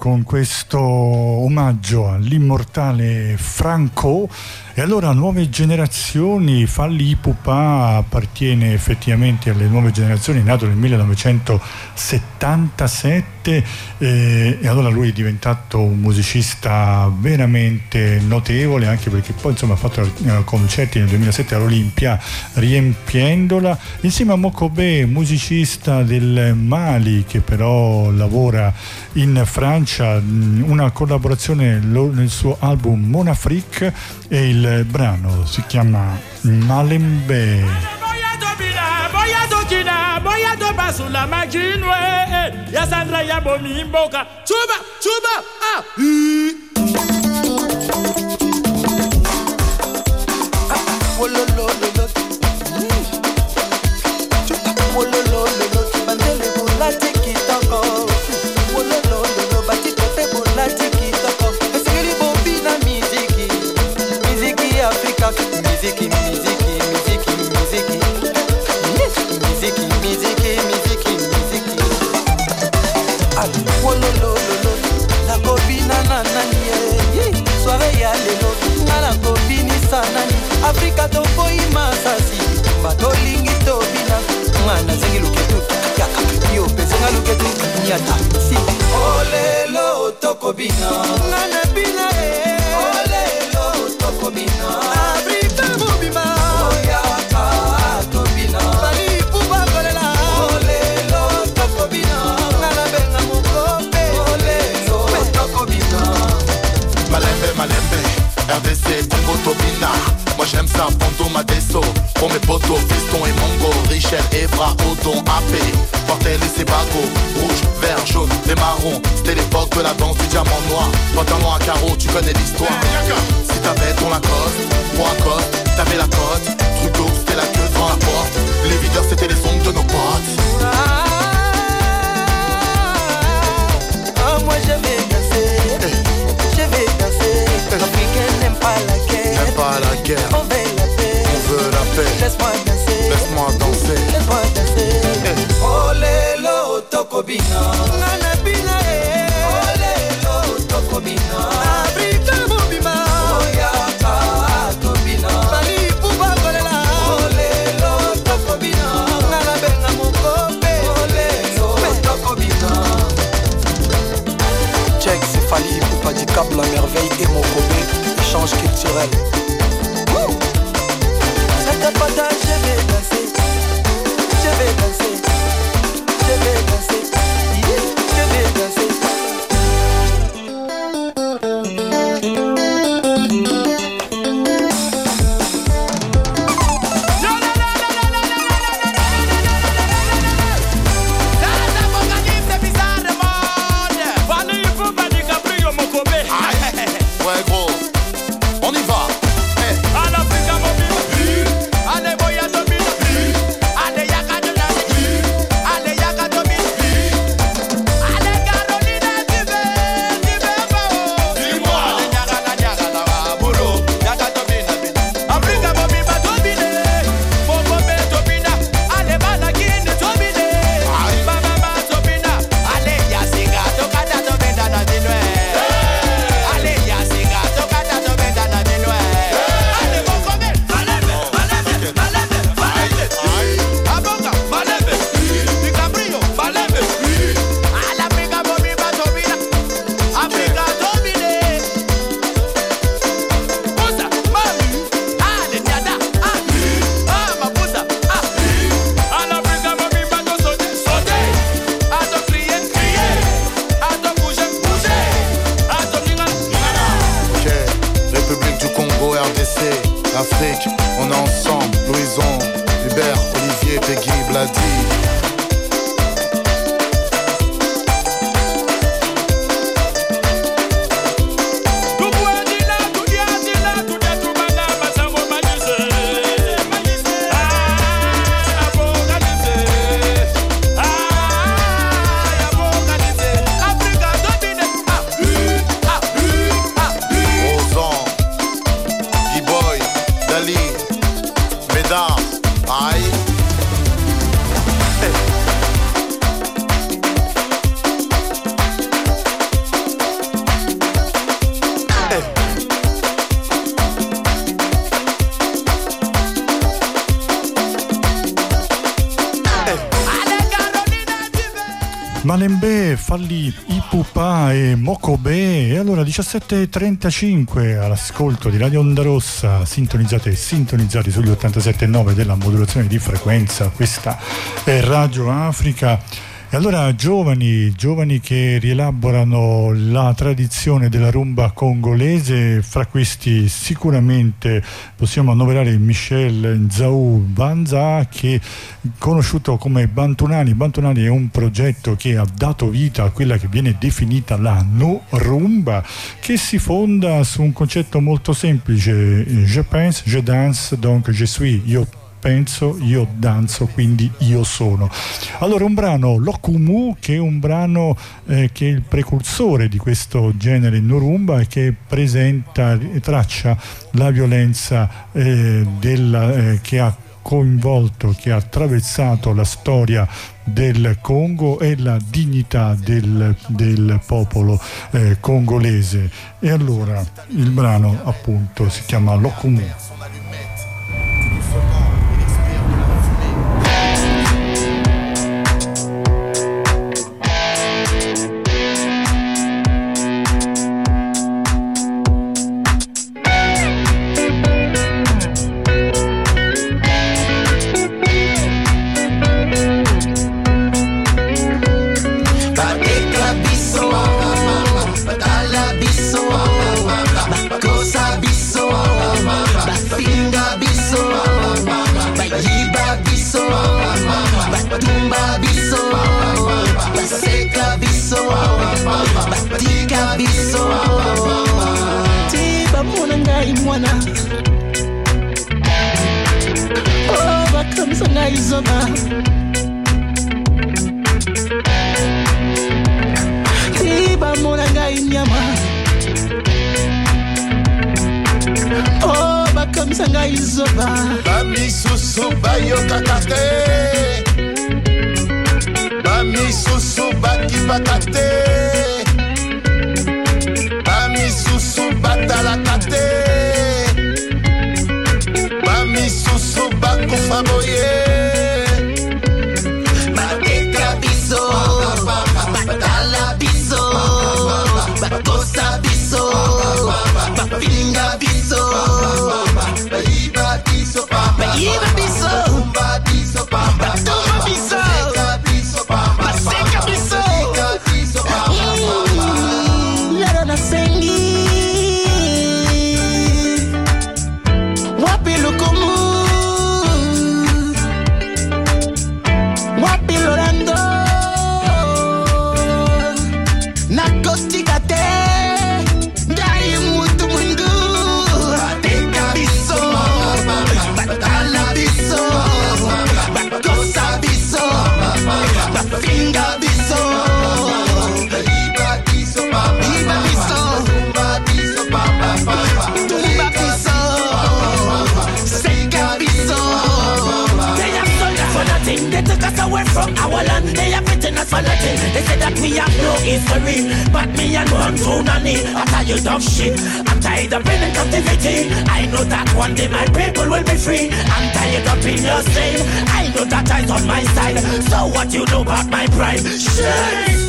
Speaker 2: Con questo omaggio all'immortale Franco. E allora nuove generazioni, Falli Ipupa appartiene effettivamente alle nuove generazioni, nato nel 1977 eh, e allora lui è diventato un musicista veramente notevole anche perché poi insomma ha fatto eh, concerti nel 2007 all'Olimpia riempiendola insieme a Mokobe, musicista del Mali che però lavora in Francia, una collaborazione nel suo album Monafrique e il brano si chiama Malembe.
Speaker 15: Bado basula majinwe Yasandra yabomi mboka. Chuba, chuba, ah,
Speaker 11: Ah, oh, lo, lo, lo. Luketu nyata si olelo tokobina ngana bina e olelo tokobina afrika mobima oyaka tobina balipupa kolela olelo tokobina ngana benga mokope olelo tokobina
Speaker 16: Malembe, Malembe, RDC, Congo, Tobina. Moi j'aime ça, Pondo, Madesso. Pour mes potos, Fiston et Mongo. Richel, Evra, Odon, AP. Portel et Sebago. Vert, jaune, et marron. C'était l'époque de la danse du diamant noir. Pantalon à carreaux, tu connais l'histoire. Si t'avais ton Lacoste, pour un coste, t'avais la cote. Trudeau, c'était la queue devant la porte. Les videurs, c'était les ongles de nos potes.
Speaker 11: Ah, moi je vais danser, je vais danser. L'Africain n'aime pas la guerre,
Speaker 16: N'aime pas la guerre,
Speaker 11: on veut la paix.
Speaker 16: on veut la paix.
Speaker 11: Laisse-moi danser,
Speaker 16: Laisse-moi danser.
Speaker 11: laisse-moi danser.
Speaker 17: Obina. 17.35 all'ascolto di Radio Onda Rossa, sintonizzate e sintonizzati sugli 87.9 della modulazione di frequenza. Questa è Radio Africa. E allora giovani, giovani che rielaborano la tradizione della rumba congolese, fra questi sicuramente possiamo annoverare Michel Nzau Banza che conosciuto come Bantunani. Bantunani è un progetto che ha dato vita a quella che viene definita la no rumba che si fonda su un concetto molto semplice. Je pense, je danse, donc je suis. Io penso, io danzo, quindi io sono. Allora un brano Lokumu che è un brano eh, che è il precursore di questo genere Nurumba e che presenta e traccia la violenza eh, della, eh, che ha coinvolto, che ha attraversato la storia del Congo e la dignità del, del popolo eh, congolese. E allora il brano appunto si chiama Lokumu. my pride. Shame.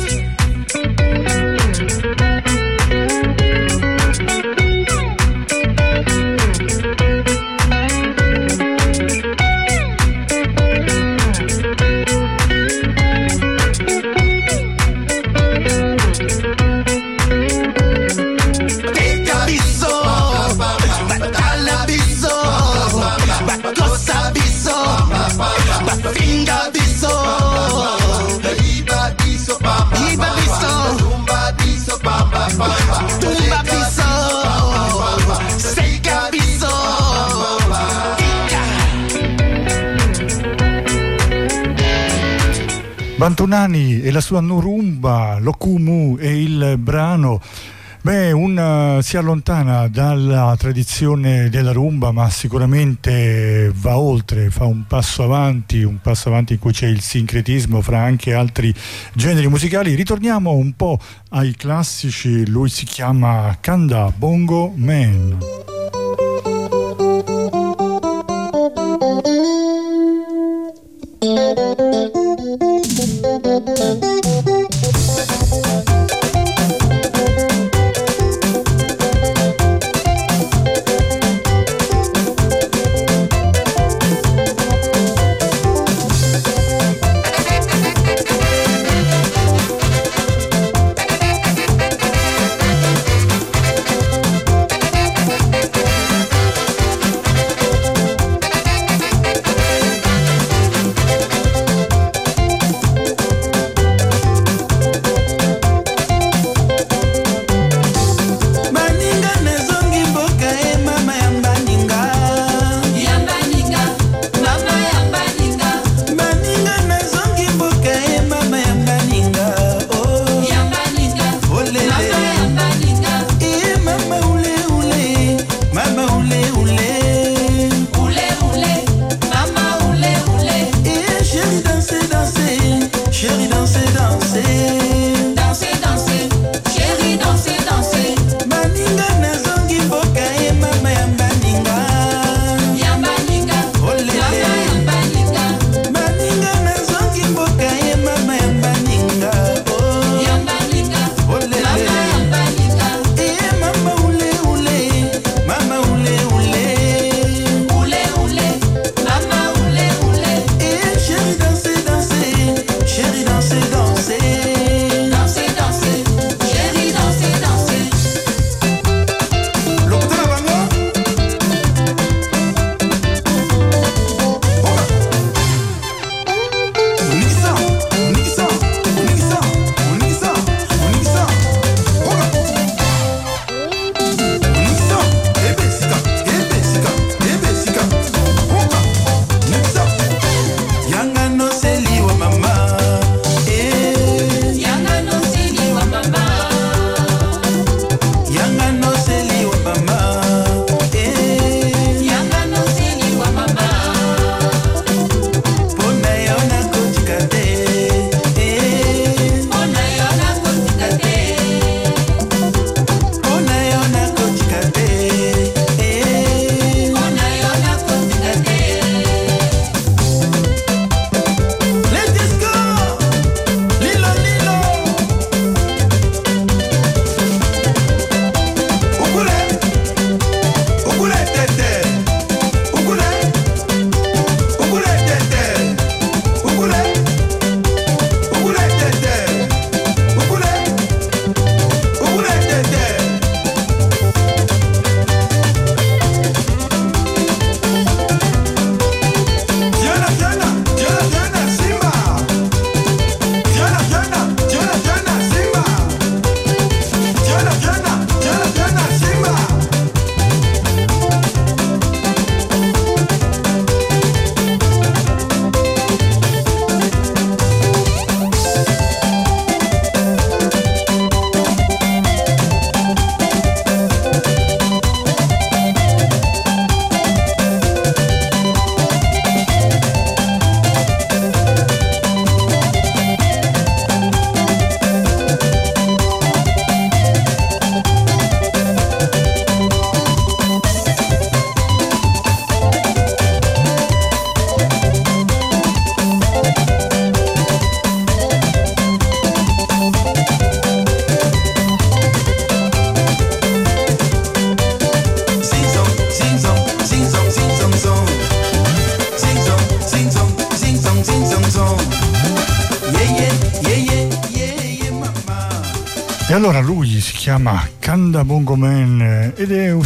Speaker 17: Bantunani e la sua Nurumba, Lokumu e il brano Beh, una, si allontana dalla tradizione della rumba, ma sicuramente va oltre, fa un passo avanti, un passo avanti in cui c'è il sincretismo fra anche altri generi musicali. Ritorniamo un po' ai classici, lui si chiama Kanda Bongo Man.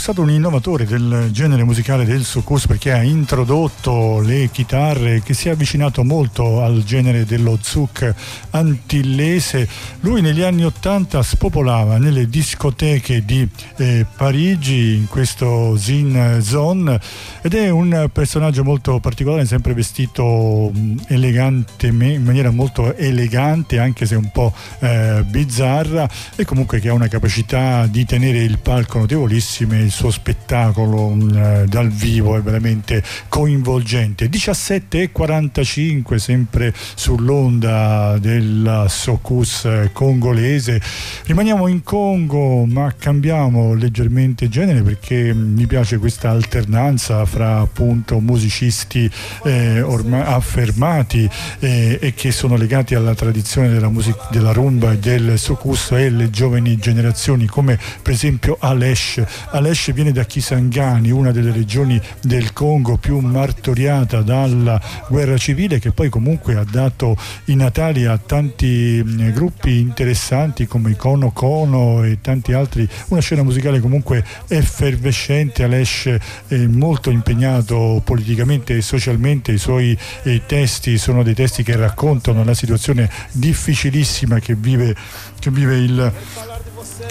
Speaker 2: Stato un innovatore del genere musicale del soukous perché ha introdotto le chitarre che si è avvicinato molto al genere dello zouk antillese. Lui negli anni Ottanta spopolava nelle discoteche di eh, Parigi in questo Zin Zone ed è un personaggio molto particolare, sempre vestito elegante, in maniera molto elegante anche se un po' eh, bizzarra e comunque che ha una capacità di tenere il palco notevolissime, suo spettacolo mh, mm, dal vivo è veramente coinvolgente. 17.45 sempre sull'onda del Sokus congolese. Rimaniamo in Congo ma cambiamo leggermente genere perché mi piace questa alternanza fra appunto musicisti eh, affermati eh, e che sono legati alla tradizione della, musica, della rumba e del Sokus e le giovani generazioni come per esempio Alesh. Alesh viene da Kisangani, una delle regioni del Congo più martoriata dalla guerra civile che poi comunque ha dato i natali a tanti mh, gruppi interessanti come i Kono Kono e tanti altri, una scena musicale comunque effervescente, Alesh è molto impegnato politicamente e socialmente, i suoi eh, testi sono dei testi che raccontano la situazione difficilissima che vive, che vive il,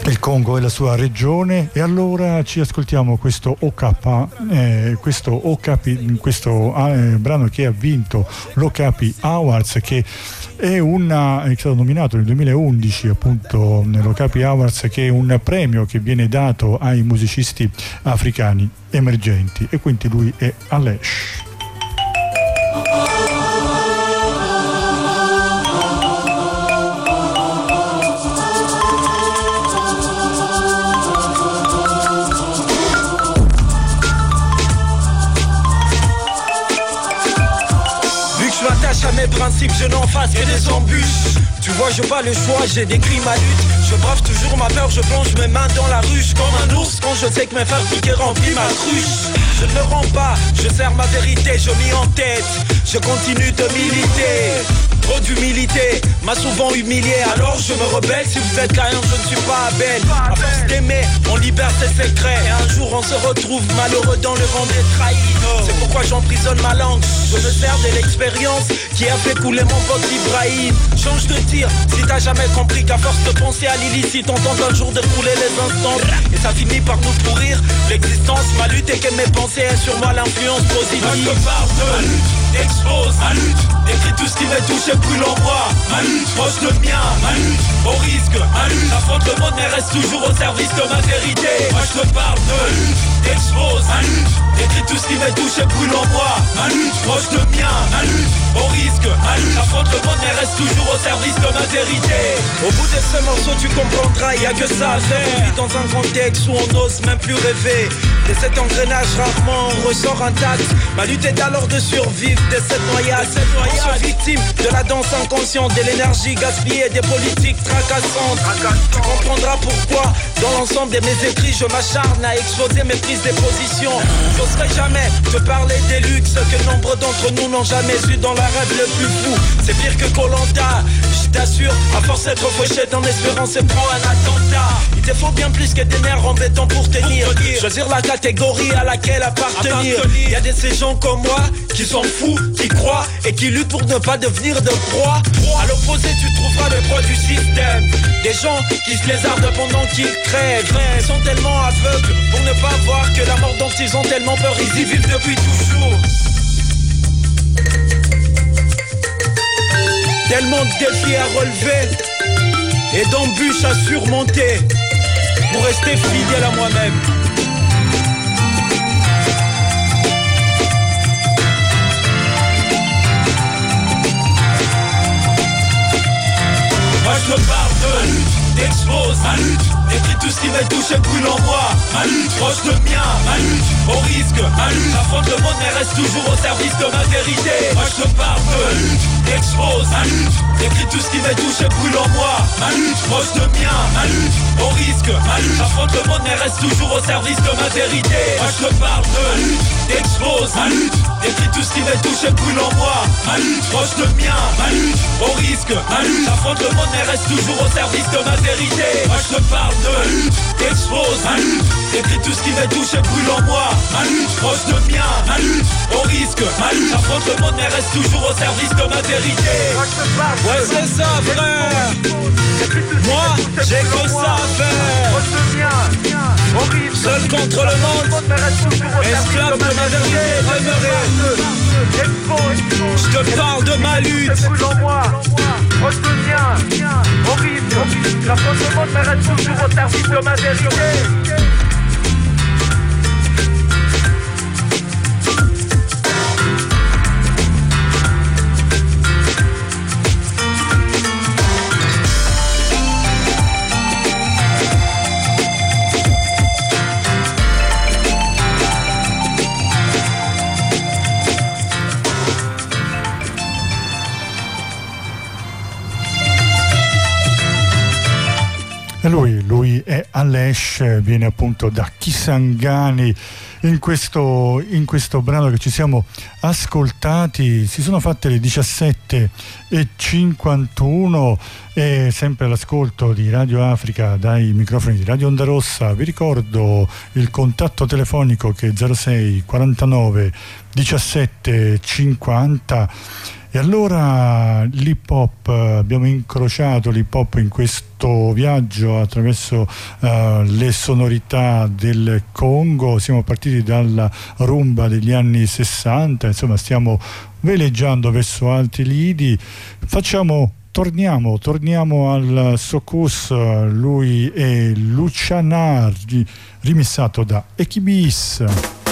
Speaker 2: il Congo e la sua regione e allora ci ascoltiamo questo OK, eh, questo, OKP, questo eh, brano che ha vinto l'Okapi Awards che è, una, è stato nominato nel 2011 appunto nell'Okapi Awards che è un premio che viene dato ai musicisti africani emergenti e quindi lui è Alesh.
Speaker 18: Je n'en fasse que des embûches. Tu vois, je pas le choix, j'ai décrit ma lutte. Je brave toujours ma peur, je plonge mes mains dans la ruche comme un ours quand je sais que mes frères piqués remplis ma cruche. Je ne rends pas, je sers ma vérité, je mis en tête. Je continue de militer. Trop d'humilité m'a souvent humilié, alors je me rebelle. Si vous êtes carré, je ne suis pas belle. À force d'aimer, on libère ses secrets. Et un jour, on se retrouve malheureux dans le rang des trahis. C'est pourquoi j'emprisonne ma langue. Je me sers de l'expérience qui a fait couler mon pote Ibrahim. Change de tir si t'as jamais compris qu'à force de penser à l'illicite, on tente un jour de couler les instants. Et ça finit par nous pourrir l'existence. Ma lutte et que mes pensées aient sur moi l'influence positive.
Speaker 19: Je parle de ma lutte, expose ma lutte, écris tout ce qui m'est touché, brûle en moi. Ma lutte, proche le mien, ma lutte, au risque, ma lutte. Monde mais reste toujours au service de ma vérité. Moi je te parle de lutte, expose ma lutte, tout ce qui m'est touché, brûle en moi. Ma lutte, proche le mien, ma lutte, au risque, ma lutte. J'affronte le monde mais reste toujours au service de ma vérité.
Speaker 18: Au bout de ce morceau, tu comprendras, y a que ça à faire. Dans un contexte où on n'ose même plus rêver. De cet engrenage, rarement on ressort intact. Ma lutte est alors de survivre de cette noyade. On victime de la danse inconsciente, de l'énergie gaspillée, des politiques tracassantes. Tu comprendras pourquoi, dans l'ensemble de mes écrits, je m'acharne à exposer mes prises de position. J'oserais jamais parler des luxes que nombre d'entre nous n'ont jamais eu dans la rêve le plus fou. C'est pire que Colanta, je t'assure, à force d'être fauché en espérant se prend un attentat. Il te faut bien plus que des nerfs embêtants pour tenir. Choisir la catégorie à laquelle appartenir. Il y a de ces gens comme moi qui sont fous, qui croient et qui luttent pour ne pas devenir de proie. À l'opposé, tu trouveras le poids du système. Des gens qui se lézardent pendant qu'ils crèvent. Ils sont tellement aveugles pour ne pas voir que la mort dont ils ont tellement peur, ils y vivent depuis toujours. Tellement de défis à relever et d'embûches à surmonter pour rester fidèle à moi-même.
Speaker 19: Moi je parle de lutte, expose ma lutte, écris tout ce qui m'est touché, brûle en moi. Ma lutte, proche de mien, ma lutte, au risque, ma lutte. J'affronte le monde mais reste toujours au service de ma vérité. Moi je te parle de ma lutte, expose ma lutte, tout ce qui m'est touché, brûle en moi. Ma lutte, proche de mien, ma lutte, au risque, ma lutte. J'affronte le monde mais reste toujours au service de ma vérité. Moi je te parle de ma lutte, expose ma lutte,
Speaker 18: écris tout ce qui m'est touché, brûle en moi. Ma lutte, proche de mien, ma lutte, au risque, ma lutte. J'affronte le monde mais reste toujours au service de ma vérité. Moi je te parle de lutte, expose ma lutte, écris tout ce qui m'est touché, brûle en moi. Ma lutte, proche de mien, ma lutte, au risque, ma lutte. J'affronte le monde mais reste toujours au service de ma vérité. Ouais c'est ça frère. Moi j'ai que ça à faire. Seul contre le monde, esclave de ma vérité. Je te parle de ma lutte.
Speaker 2: Retenir, horrible, la fin de m'arrête toujours au tardif de un dérivé.
Speaker 20: E lui, lui è Alesh, viene appunto da Kisangani. In questo, in questo brano che ci siamo ascoltati si sono fatte le 17.51 e sempre l'ascolto di Radio Africa dai microfoni di Radio Onda Rossa. Vi ricordo il contatto telefonico che è 06 49 17 50 e allora l'hip hop, abbiamo incrociato l'hip hop in questo viaggio attraverso uh, le sonorità del Congo, siamo partiti dalla rumba degli anni 60, insomma stiamo veleggiando verso altri lidi, facciamo torniamo, torniamo al Sokus, lui è Lucianar, rimissato da Ekibis.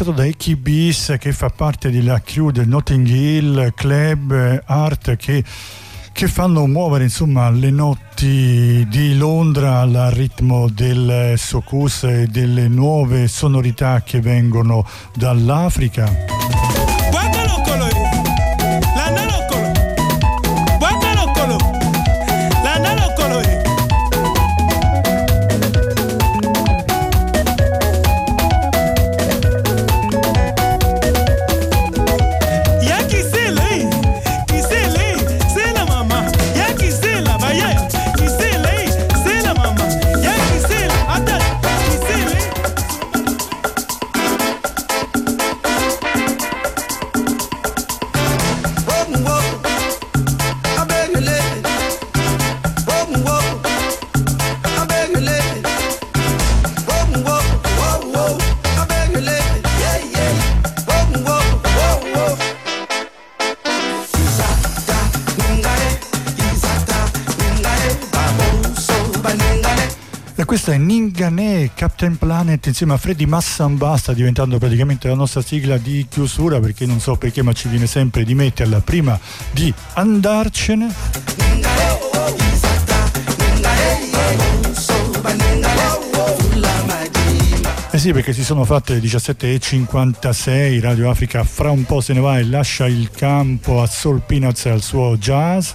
Speaker 11: Rimissato da Eki Bis che fa parte della crew del Notting Hill Club Art che, che fanno muovere insomma, le notti di Londra al ritmo del Sokus e delle nuove sonorità che vengono dall'Africa. Questa è Ningane Captain Planet insieme a Freddy Massamba sta diventando praticamente la nostra sigla di chiusura perché non so perché ma ci viene sempre di metterla prima di andarcene Eh sì, perché si sono fatte le 17.56, Radio Africa fra un po' se ne va e lascia il campo a Soul Peanuts e al suo jazz.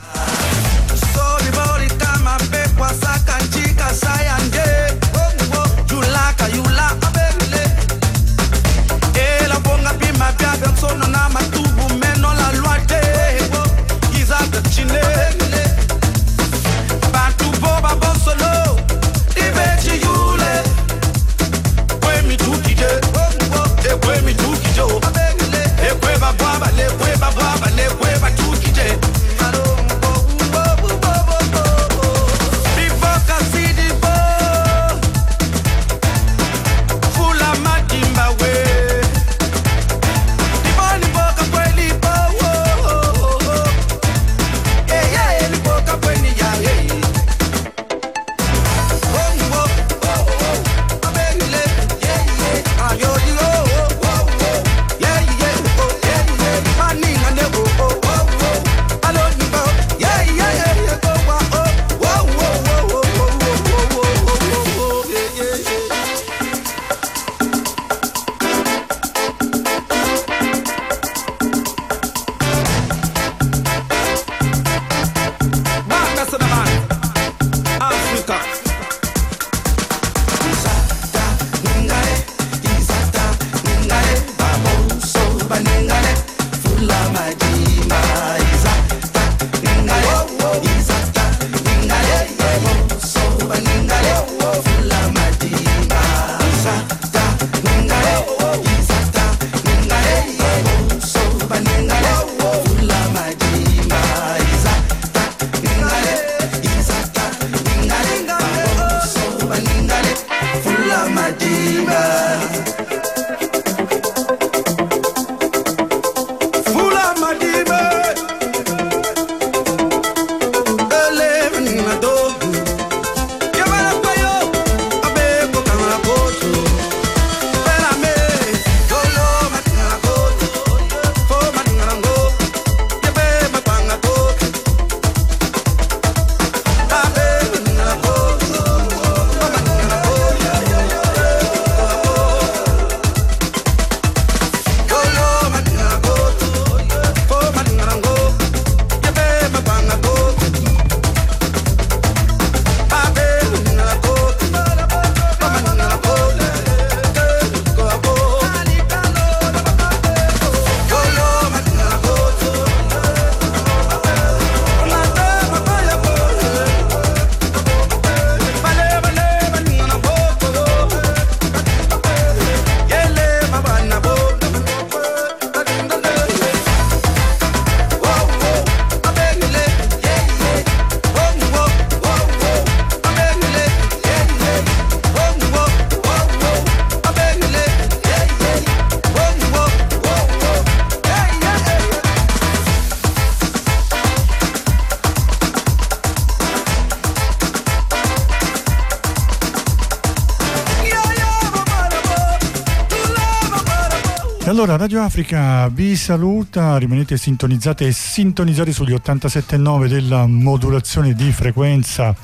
Speaker 21: Allora Radio Africa vi saluta, rimanete sintonizzate e sintonizzati sugli 87.9 della modulazione di frequenza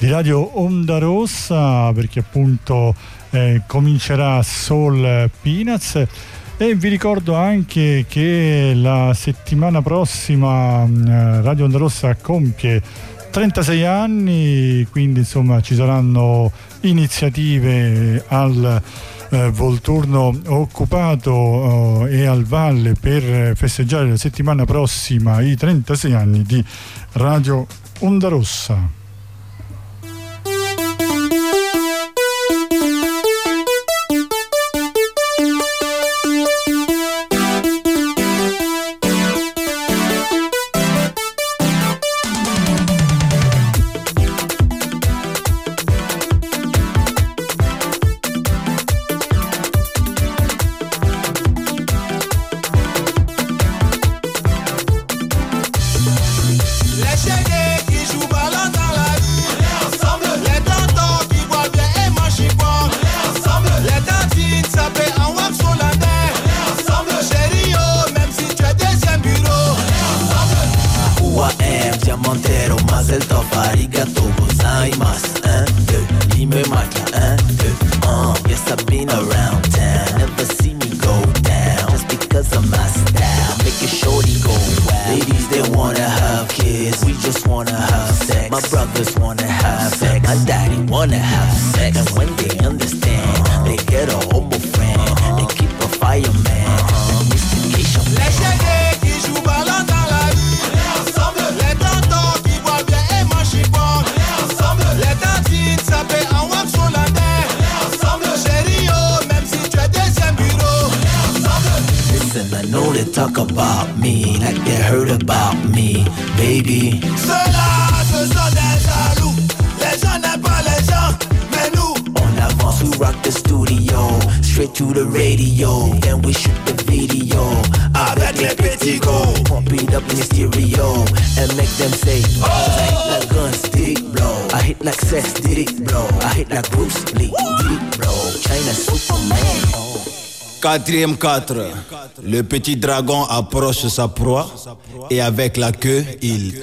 Speaker 21: di Radio Onda Rossa perché appunto eh, comincerà Soul Peanuts. E vi ricordo anche che la settimana prossima mm, Radio Onda Rossa compie 36 anni, quindi insomma ci saranno iniziative al eh, Volturno occupato eh, e al Valle per festeggiare la settimana prossima i 36 anni di Radio Onda Rossa. They wanna have kids, we just wanna have sex. My brothers wanna have sex, my daddy wanna have sex. And when they understand talk about me like they heard about me, baby. Cela,
Speaker 11: ce sont des jaloux, les gens n'aiment pas les gens, mais nous.
Speaker 21: On avance, we rock the studio, straight to the radio, then we shoot the video. Avec les petits go, pump it up in stereo, and make them say, oh. I hit like guns, dick blow. I hit like sex, dick blow. I hit like Bruce Lee, dick blow. China Superman.
Speaker 10: Quatrième 4. Le petit dragon approche sa proie et avec la queue, il...